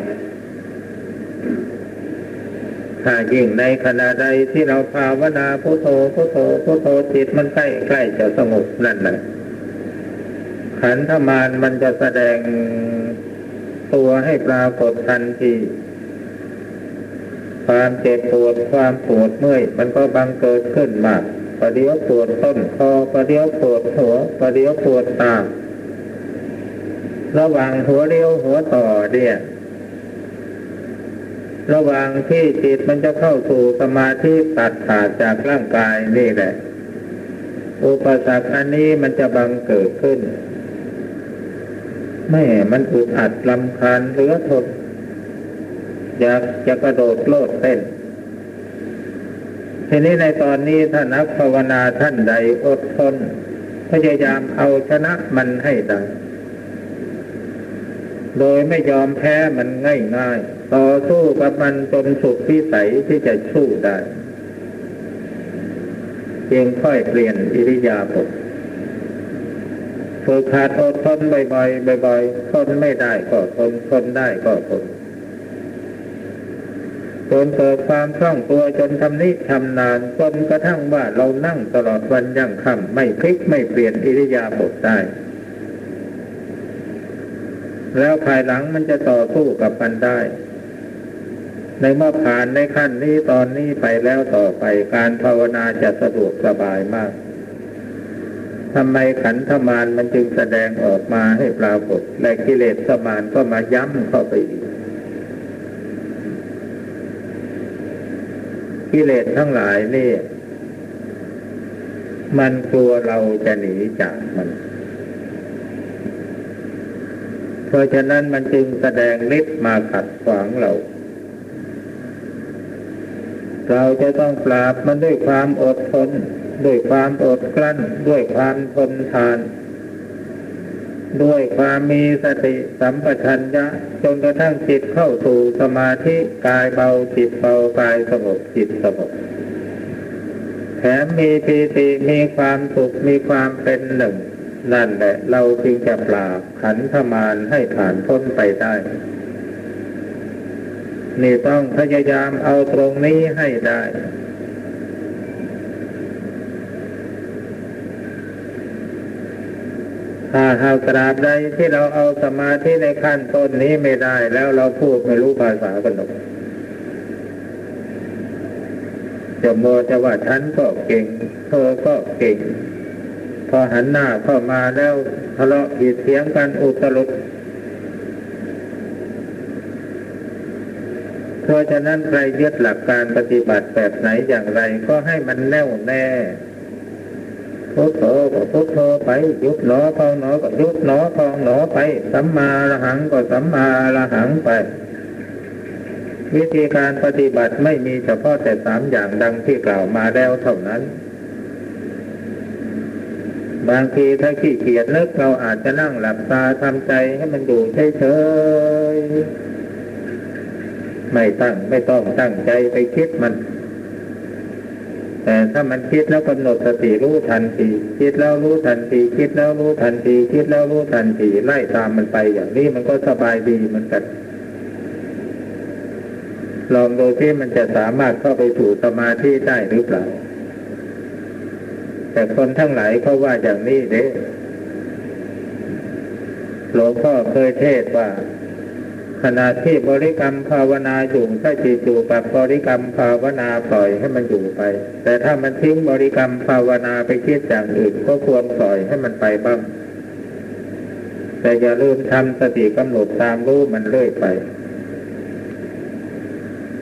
ถ้ายิ่งในขณะใดที่เราภาวนาพุโทโธพุโทโธพุโทโธจิตมันใกล้ใกล้จะสงบนั่นแหละขันธมารมันจะแสดงตัวให้ปรากฏทันทีความเจ็บปวดความปวดเมื่อยมันก็บังเกิดขึ้นมาประเดี๋ยวปวดต้นคอประเดี๋ยวปวดหัวประเดี๋ยวปวดตาระหว่างหัวเรียวหัวต่อเนี่ย ระหว่างที่จิตมันจะเข้าสู่สมาธิตัดขาดจากร่างกายนี่แหละ อุปสรรคอันนี้มันจะบังเกิดขึ้นแม่มันอึดอัดลำคาญเหลือทนอยากจะกระโดดโลดเต้น ทีนี้ในตอนนี้ถ้านักภาวนาท่านใดอดทนพยายามเอาชนะมันให้ได้ โดยไม่ยอมแพ้มันง่ายง่าย ต่อสู้กับมันจนสุดพิสัยที่จะสู้ได้เพียงค่อยเปลี่ยนอิริยาบถฝึกขาดอดทนบ่อยๆบ่อยๆทนไม่ได้ก็ทนทนได้ก็ทนจนเกิดความคล่องตัวจนทำนิทำนานจนกระทั่งว่าเรานั่งตลอดวันยั่งค่ำไม่พลิกไม่เปลี่ยนอิริยาบถได้ แล้วภายหลังมันจะต่อสู้กับมันได้ ในเมื่อผ่านในขั้นนี้ตอนนี้ไปแล้วต่อไปการภาวนาจะสะดวกสบายมากทำไมขันธมารมันจึงแสดงออกมาให้ปรากฏและกิเลสสมานก็มาย้ำเข้าไปอีกกิเลสทั้งหลายนี่ มันกลัวเราจะหนีจากมัน เพราะฉะนั้นมันจึงแสดงฤทธิ์มาขัดขวางเรา เราจะต้องปราบมันด้วยความอดทน ด้วยความอดกลั้น ด้วยความทนทาน ด้วยความมีสติสัมปชัญญะจนกระทั่งจิตเข้าสู่สมาธิกายเบาจิตเบากายสงบจิตสงบแถมมีปีติมีความสุขมีความเป็นหนึ่ง นั่นแหละ เราจึงจะปราบขันธมารให้ผ่านพ้นไปได้ นี่ต้องพยายามเอาตรงนี้ให้ได้ ถ้าหากตราบใดที่เราเอาสมาธิในขั้นต้นนี้ไม่ได้ แล้วเราพูดไม่รู้ภาษากันหรอกจะโมจะว่าฉันก็เก่ง เธอก็เก่ง พอหันหน้าเข้ามาแล้วทะเลาะผิดเสียงกันอุตรุดเพ ราะฉะนั้นใครยึดหลักการปฏิบัติแบบไหนอย่างไร ก็ให้มันแน่วแน่พุทโธก็พุทโธไป ยุบหนอพองหนอก็ยุบหนอพองหนอไป สัมมาละหังก็สัมมาละหังไป วิธีการปฏิบัติไม่มีเฉพาะแต่สามอย่างดังที่กล่าวมาแล้วเท่านั้น บางทีถ้าขี้เกียจนึกเราอาจจะนั่งหลับตาทำใจให้มันอยู่เฉยๆ ไม่ตั้งไม่ต้องตั้งใจไปคิดมัน แต่ถ้ามันคิดแล้วกำหนดสติรู้ทันทีคิดแล้วรู้ทันทีคิดแล้วรู้ทันทีคิดแล้วรู้ทันทีไล่ตามมันไปอย่างนี้มันก็สบายดีเหมือนกันลองดูที่มันจะสามารถเข้าไปสู่สมาธิได้หรือเปล่า แต่คนทั้งหลายเขาว่าอย่างนี้เด้หลวงพ่อเคยเทศว่า ขณะที่บริกรรมภาวนาอยู่ถ้าจิตอยู่กับบริกรรมภาวนาปล่อยให้มันอยู่ไป แต่ถ้ามันทิ้งบริกรรมภาวนาไปคิดอย่างอื่นก็ควรปล่อยให้มันไปบ้าง แต่อย่าลืมทำสติกำหนดตามรู้มันเรื่อยไป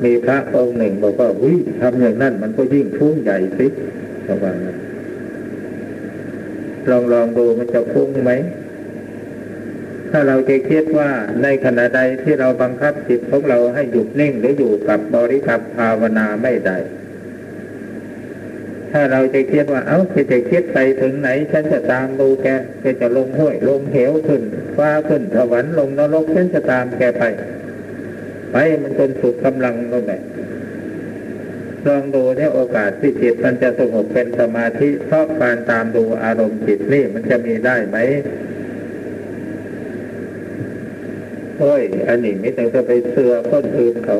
มีพระองค์หนึ่งบอกว่าวิทำอย่างนั้นมันก็ยิ่งฟุ้งใหญ่สิระวังนะลองลองดูมันจะฟุ้งไหม ถ้าเราจะคิดว่าในขณะใดที่เราบังคับจิตของเราให้หยุดนิ่งหรืออยู่กับบริกรรมภาวนาไม่ได้ ถ้าเราจะคิดว่า เอา้าจะคิดไปถึงไหน ฉันจะตามดูแกแกจะลงห้วยลงเหวขึ้นฟ้าขึ้นสวรรค์ลงนรกฉันจะตามแกไป ไปมันจนสุดกำลังนั่นแหละลองดูในโอกาสที่จิตมันจะสงบเป็นสมาธิเพราะการตามดูอารมณ์จิตนี่มันจะมีได้ไหม โอ้ยอันนี้ไม่ต้องจะไปเสือคนอื่นเขา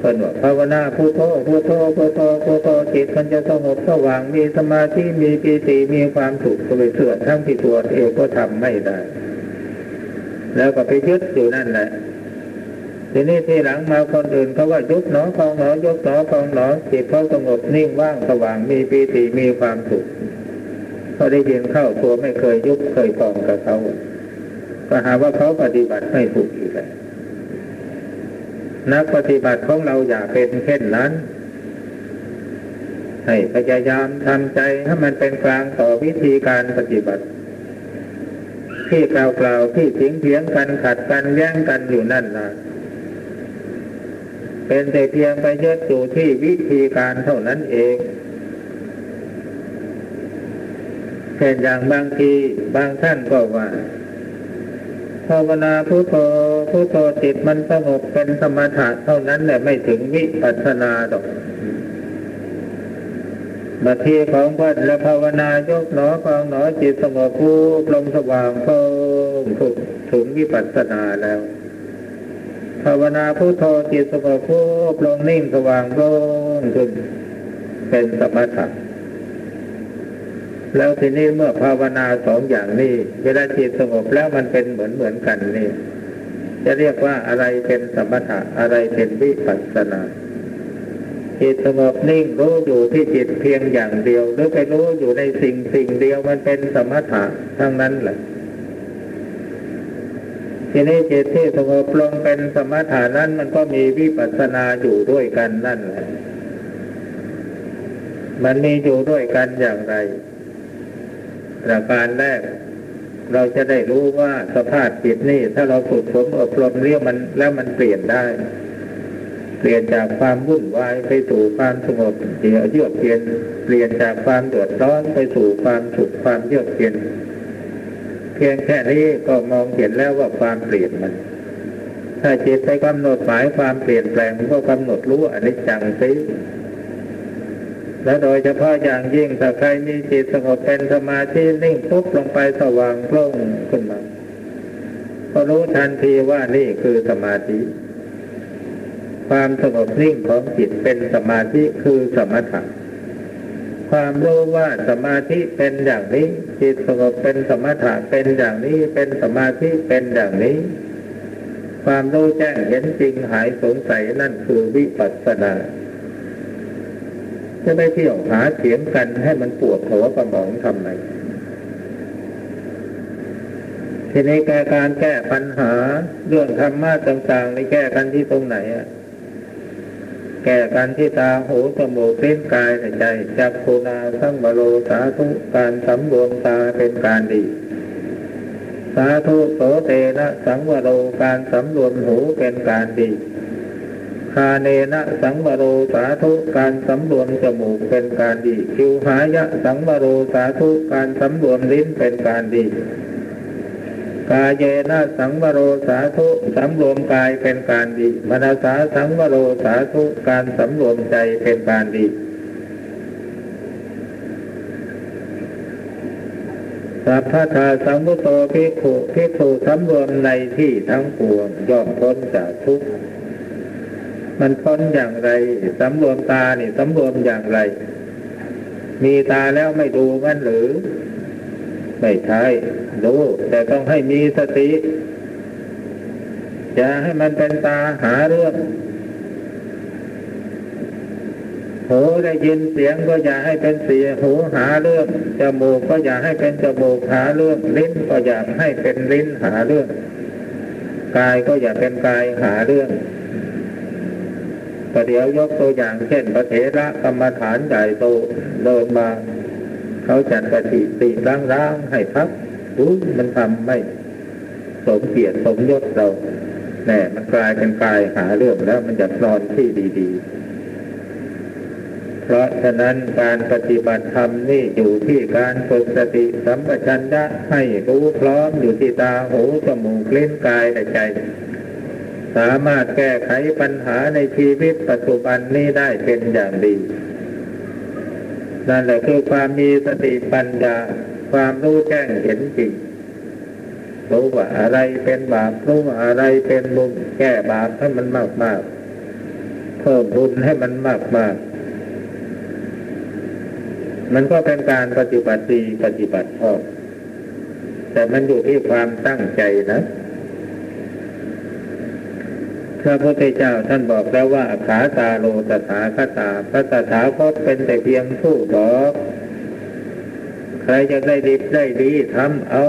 คนว่าภาวนาพุทโธพุทโธพุทโธพุทโธจิตมันจะสงบสว่างมีสมาธิมีปีติมีความสุขก็ไปเสือทั้งที่ตัวเองก็ทำไม่ได้ แล้วก็ไปยึดอยู่นั่นแหละทีนี้ที่หลังมาคนอื่นเขาว่ายุบหนอคองหนอยกหนอคองหนอจิตเขาสงบนิ่งว่างสว่างมีปีติมีความสุขพอได้ยินเข้าตัวไม่เคยยุบเคยคองกับเขา ก็หาว่าเขาปฏิบัติไม่ถูกอีกแล้วนักปฏิบัติของเราอย่าเป็นเช่นนั้น ให้พยายามทำใจให้มันเป็นกลางต่อวิธีการปฏิบัติ ที่กล่าวๆที่เถียงเถียงกันขัดกันแย่งกันอยู่นั่นนะเป็นแต่เพียงไปยึดอยู่ที่วิธีการเท่านั้นเองเช่นอย่างบางทีบางท่านก็ว่า ภาวนาพุทโธพุทโธจิตมันสงบเป็นสมถะเท่านั้นแหละไม่ถึงวิปัสสนาดอกบัทีของพื่อนและภาวนายกหนอฟองหนอจิตสงบผู้ลมสว่างเพิ่มถึงวิปัสสนาแล้ว ภาวนาพุทโธจิตสงบพุบลงนิ่งสว่างโล่งขึ้นเป็นสมถะ แล้วทีนี้เมื่อภาวนาสองอย่างนี้ เวลาจิตสงบแล้วมันเป็นเหมือนเหมือนกันนี่จะเรียกว่าอะไรเป็นสมถะอะไรเป็นวิปัสสนาจิตสงบนิ่งรู้อยู่ที่จิตเพียงอย่างเดียว หรือไปรู้อยู่ในสิ่งสิ่งเดียวมันเป็นสมถะทั้งนั้นแหละทีนี้จิตที่สงบลงเป็นสมถานั้นมันก็มีวิปัสสนาอยู่ด้วยกันนั่นแหละ มันมีอยู่ด้วยกันอย่างไร ประการแรก เราจะได้รู้ว่าสภาพจิตนี่ถ้าเราฝึกฝนอบรมเรียกมันแล้วมันเปลี่ยนได้ เปลี่ยนจากความวุ่นวายไปสู่ความสงบเยือกเย็นเปลี่ยนจากความเดือดร้อนไปสู่ความสุขความเยือกเย็นเพียงแค่นี้ก็มองเห็นแล้วว่าความเปลี่ยนมันถ้าจิตไปกำหนดหมายความเปลี่ยนแปลงก็กำหนดรู้อนิจจังสิ และโดยเฉพาะอย่างยิ่งถ้าใครมีจิตสงบเป็นสมาธินิ่งปุ๊บลงไปสว่างโล่งขึ้นมาก็รู้ทันทีว่านี่คือสมาธิ ความสงบนิ่งของจิตเป็นสมาธิคือสมถะความรู้ว่าสมาธิเป็นอย่างนี้ จิตสงบเป็นสมถะเป็นอย่างนี้เป็นสมาธิเป็นอย่างนี้ ความรู้แจ้งเห็นจริงหายสงสัยนั่นคือวิปัสสนา จะไม่เที่ยวหาเถียงกันให้มันปวดหัวประหมองทำไมทีนี้แก้การแก้ปัญหาเรื่องธรรมะต่างๆในแก้กันที่ตรงไหนอะแก่กันที่ตาหูจมูกลิ้นกายใจจักคูนาสังบโลสาธุการสำรวมตาเป็นการดี สาธุโสเตนะสังวโรการสำรวมหูเป็นการดี คาเนนะสังวโรสาธุการสำรวมจมูกเป็นการดีคิวหายะสังวโรสาธุการสำรวมลิ้นเป็นการดี กายเยนะสังวโรสาธุสำรวมกายเป็นการดีมนาสาสังวโรสาธุการสำรวมใจเป็นการดีสัพพทาสังวุโตภิกขุภิกขุสำรวมในที่ทั้งปวงย่อมพ้นจากทุกข์ มันพ้นอย่างไรสำรวมตานี่สำรวมอย่างไร มีตาแล้วไม่ดูมันหรือ ไม่ใช่ดูแต่ต้องให้มีสติ อย่าให้มันเป็นตาหาเรื่องหูได้ยินเสียงก็อย่าให้เป็นเสียหูหาเรื่องจมูกก็อย่าให้เป็นจมูกหาเรื่องลิ้นก็อย่าให้เป็นลิ้นหาเรื่องกายก็อย่าเป็นกายหาเรื่อง ประเดี๋ยวยกตัวอย่างเช่นพระเถระกรรมฐานใหญ่โตเดินมา เขาจัดปฏิติร้างๆให้พักรู้ยมันทำไม่สมเกียรติสมยศเราแน่มันกลายเป็นกายหาเรื่องแล้วมันจะนอนที่ดี ๆ เพราะฉะนั้นการปฏิบัติธรรมนี่อยู่ที่การฝึกสติสัมปชัญญะให้รู้พร้อมอยู่ที่ตาหูจมูกลิ้นกายและใจ สามารถแก้ไขปัญหาในชีวิตปัจจุบันนี้ได้เป็นอย่างดี นั่นแหละคือความมีสติปัญญา ความรู้แจ้งเห็นจริงรู้ว่าอะไรเป็นบาปรู้ว่าอะไรเป็นบุญแก้บาปให้มันมากมากเพิ่มบุญให้มันมากมากมันก็เป็นการปฏิบัติดีปฏิบัติชอบแต่มันอยู่ที่ความตั้งใจนะ พระพุทธเจ้าท่านบอกแล้วว่าขาตาโลตถาคตา พระตถาคตเป็นแต่เพียงผู้บอกใครจะได้ดีได้ดีทำเอา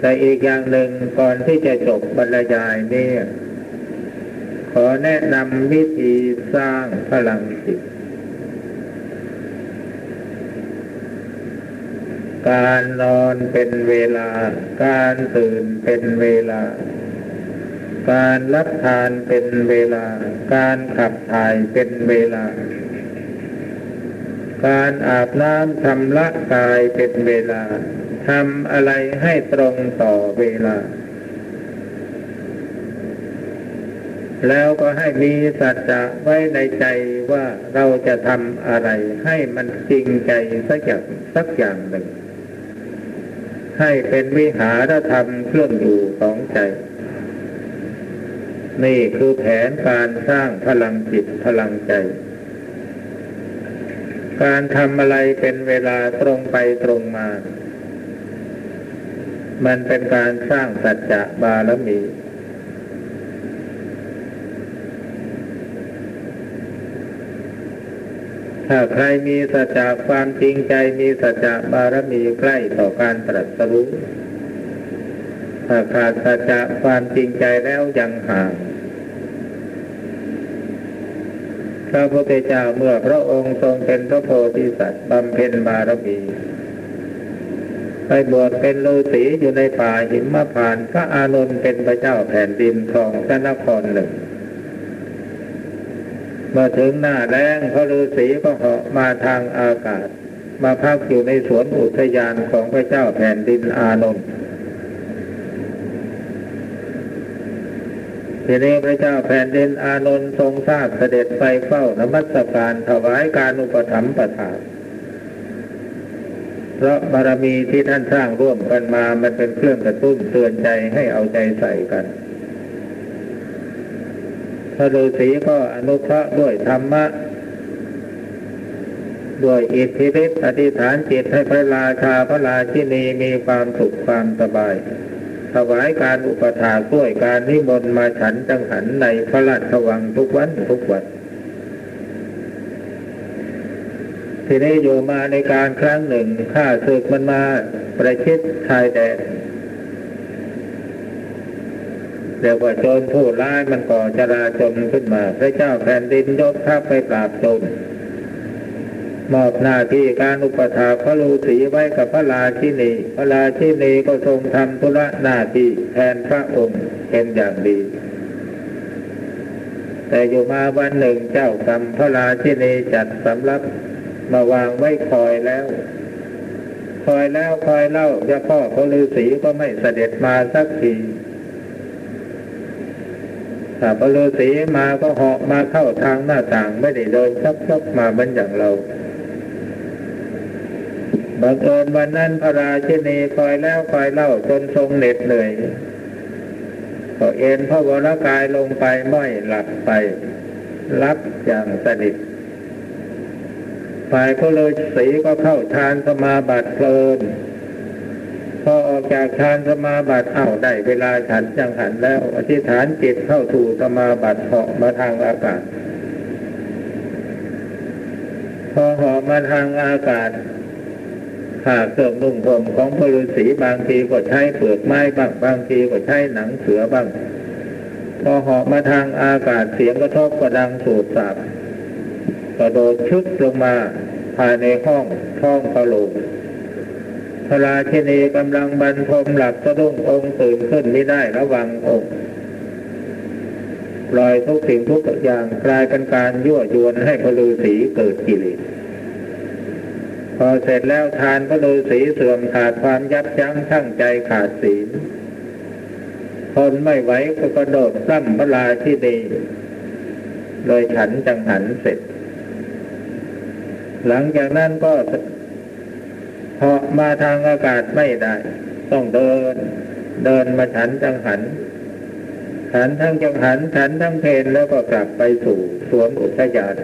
แต่อีกอย่างหนึ่งก่อนที่จะจบบรรยายนี่ขอแนะนำวิธีสร้างพลังจิต การนอนเป็นเวลา การตื่นเป็นเวลา การรับทานเป็นเวลา การขับถ่ายเป็นเวลา การอาบน้ำทำละกายเป็นเวลาทำอะไรให้ตรงต่อเวลา แล้วก็ให้มีสัจจะไว้ในใจว่าเราจะทำอะไรให้มันจริงใจสักอย่างสักอย่างหนึ่ง ให้เป็นวิหารธรรมเครื่องอยู่ของใจ นี่คือแผนการสร้างพลังจิตพลังใจ การทำอะไรเป็นเวลาตรงไปตรงมา มันเป็นการสร้างสัจจะบารมี ถ้าใครมีสัจจะความจริงใจมีสัจจะบารมีใกล้ต่อการตรัสรู้ถ้าขาดสัจจะความจริงใจแล้วยังห่างพระพุทธเจ้าเมื่อพระองค์ทรงเป็นพระโพธิสัตว์บำเพ็ญบารมีไปบวชเป็นฤาษีอยู่ในป่าหิมพานพระอานนท์เป็นพระเจ้าแผ่นดินครองพระนครหนึ่ง เมื่อถึงหน้าแรงพระฤาษีก็เหาะมาทางอากาศ มาพักอยู่ในสวนอุทยานของพระเจ้าแผ่นดินอานนท์ทีนี้พระเจ้าแผ่นดินอานนท์ทรงทราบเสด็จไปเฝ้านมัสการถวายการอุปถัมภ์ประทานเพราะบารมีที่ท่านสร้างร่วมกันมา มันเป็นเครื่องกระตุ้นเตือนใจให้เอาใจใส่กัน ระฤาษีก็อนุเคราะห์ด้วยธรรมะ ด้วยอิทธิฤทธิอธิษฐานจิตให้พระราชาพระราชินีมีความสุขความสบายถวายการอุปถาด้วยการนิมนต์มาฉันจังหันในพระราชวังทุกวันทุกวันทีนี้อยู่มาในการครั้งหนึ่งข้าศึกมันมาประชิดชายแดน เรียกว่าโจรผู้ร้ายมันก่อจราจนขึ้นมา พระเจ้าแผ่นดินยกทัพไปปราบโจรมอบหน้าที่การอุปถาพระฤาษีไว้กับพระราชินี พระราชินีก็ทรงทำธุระหน้าที่แทนพระองค์เป็นอย่างดี แต่อยู่มาวันหนึ่งเจ้ากรรมพระราชินีจัดสำรับมาวางไว้คอยแล้ว คอยแล้วคอยเล่าเจ้าพ่อพระฤาษีก็ไม่เสด็จมาสักที ถ้าพระฤาษีมาก็เหาะมาเข้าทางหน้าต่างไม่ได้เดินชักชักมาเหมือนอย่างเราบังเอิญวันนั้นพระราชินีคอยแล้วคอยเล่าจนทรงเหน็ดเหนื่อยก็เอ็นพระวรกายลงไปม้อยหลับไปรับอย่างสนิทฝ่ายพระฤาษีก็เข้าฌานสมาบัติเพลิน พอออกจากฌานสมาบัติเอ้าได้เวลาฉันจังหันแล้ว อธิษฐานจิตเข้าสู่สมาบัติเหาะมาทางอากาศ พอเหาะมาทางอากาศผ้าเครื่องนุ่งห่มของพระฤาษีบางทีก็ใช้เปลือกไม้บ้างบางทีก็ใช้หนังเสือบ้าง พอเหาะมาทางอากาศเสียงกระทบกระดังสูดสาบกระโดดชึกลงมาภายในห้องท้องกระโหลก พระราชินีกำลังบรรทมหลับสะดุ้งองค์ตื่นขึ้นไม่ได้ระวังองค์ปล่อยทุกสิ่งทุกอย่างกลายเป็นการยั่วยวนให้พระฤาษีเกิดกิเลสพอเสร็จแล้วทานพระฤาษีเสื่อมขาดความยับยั้งชั่งใจขาดศีลทนไม่ไหวก็กระโดดซ้ำพระราชินีโดยฉันจังหันเสร็จ หลังจากนั้นก็ พอมาทางอากาศไม่ได้ ต้องเดิน เดินมาฉันจังหัน ฉันทั้งจังหันฉันทั้งเพนแล้วก็กลับไปสู่สวมอุทยาน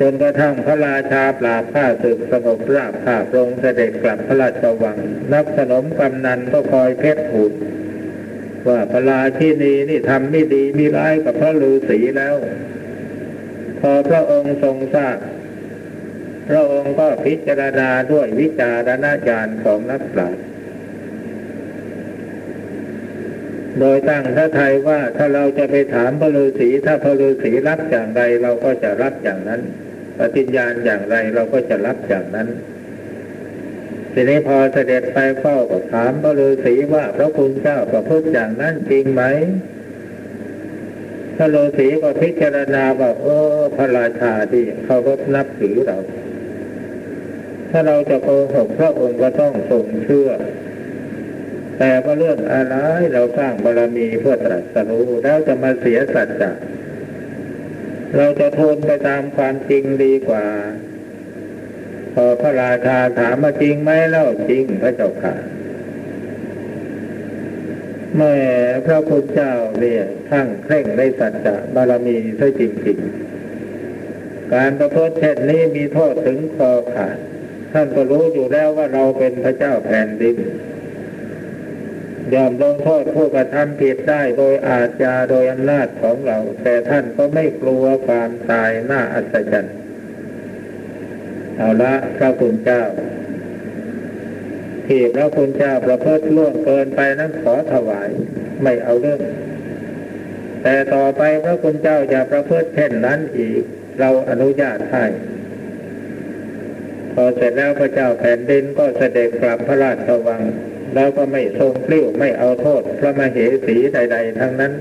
จนกระทั่งพระราชาปราบข้าศึกสงบราบข้าพรงเสด็จกลับพระราชวัง นักสนมกำนันก็คอยเพชรหูดว่าพระราชินีนี่ทำไม่ดีมีร้ายกับพระฤาษีแล้ว พอพระองค์ทรงทราบ พระองค์ก็พิจารณาด้วยวิจารณญาณของนักปราชญ์โดยตั้งพระทัยว่าถ้าเราจะไปถามพระฤาษีถ้าพระฤาษีรับอย่างไรเราก็จะรับอย่างนั้น ปฏิญญาณอย่างไรเราก็จะรับอย่างนั้นทีนี้พอเสด็จไปเฝ้าก็ถามพระฤาษีว่าพระคุณเจ้าประพฤติอย่างนั้นจริงไหมพระฤาษีก็พิจารณาว่าโอ้พระราชาที่เขาก็นับถือเรา ถ้าเราจะโกหกพระองค์ก็ต้องทรงเชื่อ แต่ว่าเรื่องอะไรเราสร้างบารมีเพื่อตรัสรู้แล้วจะมาเสียสัจจะเราจะทนไปตามความจริงดีกว่า พอพระราชาถามมาจริงไหมเล่าจริงพระเจ้าค่ะแม่พระพุทธเจ้าเนี่ยทั้งเคร่งในสัจจะบารมีใช่จริงๆ การประพฤติเช่นนี้มีโทษถึงคอขาด ท่านก็รู้อยู่แล้วว่าเราเป็นพระเจ้าแผ่นดินยอมลงโทษผู้กระทำผิดได้โดยอาจาโดยอำนาจของเรา แต่ท่านก็ไม่กลัวความตายหน้าอัศจรรย์เอาละพระคุณเจ้าที่พระคุณเจ้าประพฤติล่วงเกินไปนั้นขอถวาย ไม่เอาเรื่อง แต่ต่อไปพระคุณเจ้าอย่าประพฤติเช่นนั้นอีก เราอนุญาตให้ พอเสร็จแล้วพระเจ้าแผ่นดินก็เสด็จกลับพระราชวัง แล้วก็ไม่ทรงปลิ้วไม่เอาโทษพระมเหสีใด ๆ ทั้งนั้น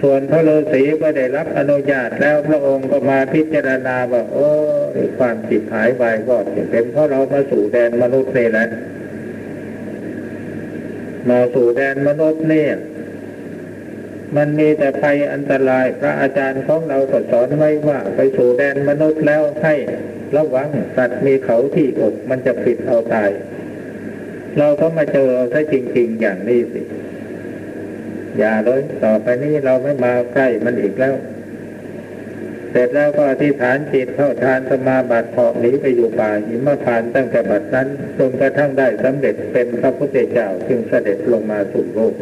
ส่วนพระฤาษีก็ได้รับอนุญาตแล้วพระองค์ก็มาพิจารณาว่าโอ้ความจิตหายวายก็เป็นเพราะเรามาสู่แดนมนุษย์นี่แหละมาสู่แดนมนุษย์เนี่ยมันมีแต่ภัยอันตราย พระอาจารย์ของเราสอนไว้ว่าไปสู่แดนมนุษย์แล้วให้ ระวังสัตว์มีเขาที่อกมันจะผิดเอาตาย เราก็มาเจอเอาจริง ๆ อย่างนี้สิ อย่าเลยต่อไปนี้เราไม่มาใกล้มันอีกแล้ว เสร็จแล้วก็อธิษฐานจิตเข้าทานสมาบัติเหาะหนีไปอยู่ป่าหิมพานตั้งแต่บัดนั้นจนกระทั่งได้สำเร็จเป็นพระพุทธเจ้าจึงเสด็จลงมาสู่โลก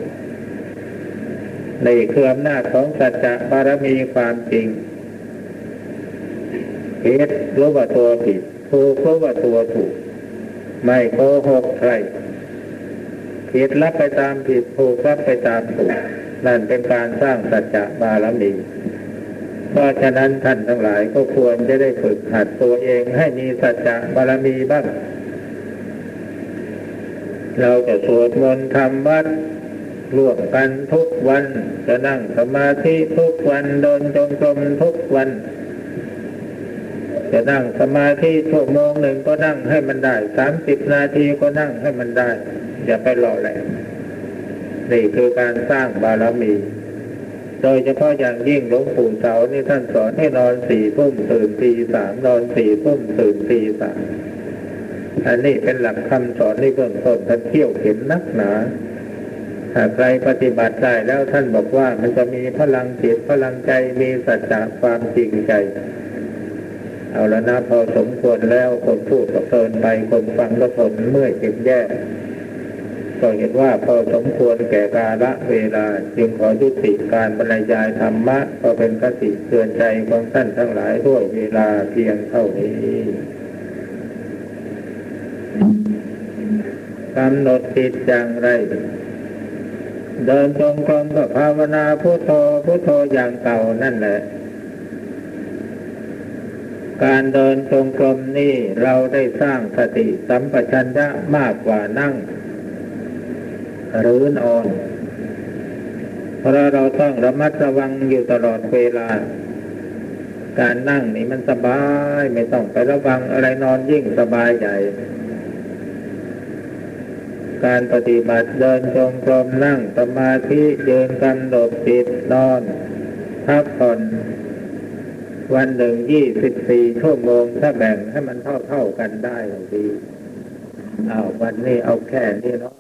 ในเครืออำนาจของสัจจะบารมีความจริง ผิดรู้ว่าตัวผิดถูกรู้ว่าตัวถูก ไม่โกหกใครผิดรับไปตามผิดถูกรับไปตามถูก นั่นเป็นการสร้างสัจจะบารมีเพราะฉะนั้นท่านทั้งหลายก็ควรจะได้ฝึกหัดตัวเองให้มีสัจจะบารมีบ้าง เราจะสวดมนต์ทำวัดร่วมกันทุกวัน จะนั่งสมาธิทุกวันเดินจงกรมทุกวัน จะนั่งสมาธิชั่วโมงหนึ่งก็นั่งให้มันได้สามสิบนาทีก็นั่งให้มันได้ อย่าไปหล่อแหลมนี่คือการสร้างบารมี โดยเฉพาะอย่างยิ่งหลวงปู่เสานี่ท่านสอนให้นอนสี่ทุ่มตื่นตีสามนอนสี่ทุ่มตื่นตีสามอันนี้เป็นหลักคำสอนในเบื้องต้นท่านเที่ยวเห็นนักหนาถ้าใครปฏิบัติได้แล้วท่านบอกว่ามันจะมีพลังจิตพลังใจมีสัจจะความจริงใจ เอาล้วนะพอสมควรแล้วคนพูดก็เพลินไปคนฟังก็ทนเมื่อยเจ็บแย่ก็เห็นว่าพอสมควรแก่กาละเวลา จึงขอยุติการบรรยายธรรมะก็เป็นคติเตือนใจของท่านทั้งหลายด้วยเวลาเพียงเท่านี้กำหนดจิตอย่างไร เดินจงกรมก็ภาวนาพุโทโธพุโทโธอย่างเก่านั่นแหละ การเดินจงกรมนี่เราได้สร้างสติสัมปชัญญะมากกว่านั่ง หรือนอน เพราะเราต้องระมัดระวังอยู่ตลอดเวลา การนั่งนี่มันสบายไม่ต้องไประวังอะไรนอนยิ่งสบายใหญ่การปฏิบัติเดินจงกรมนั่งสมาธิเดินกำหนดจิตนอน พักผ่อน วันหนึ่งยี่สิบสี่ชั่วโมงถ้าแบ่งให้มันเท่าเท่ากันได้ดีอ้าววันนี้เอาแค่นี้เนาะ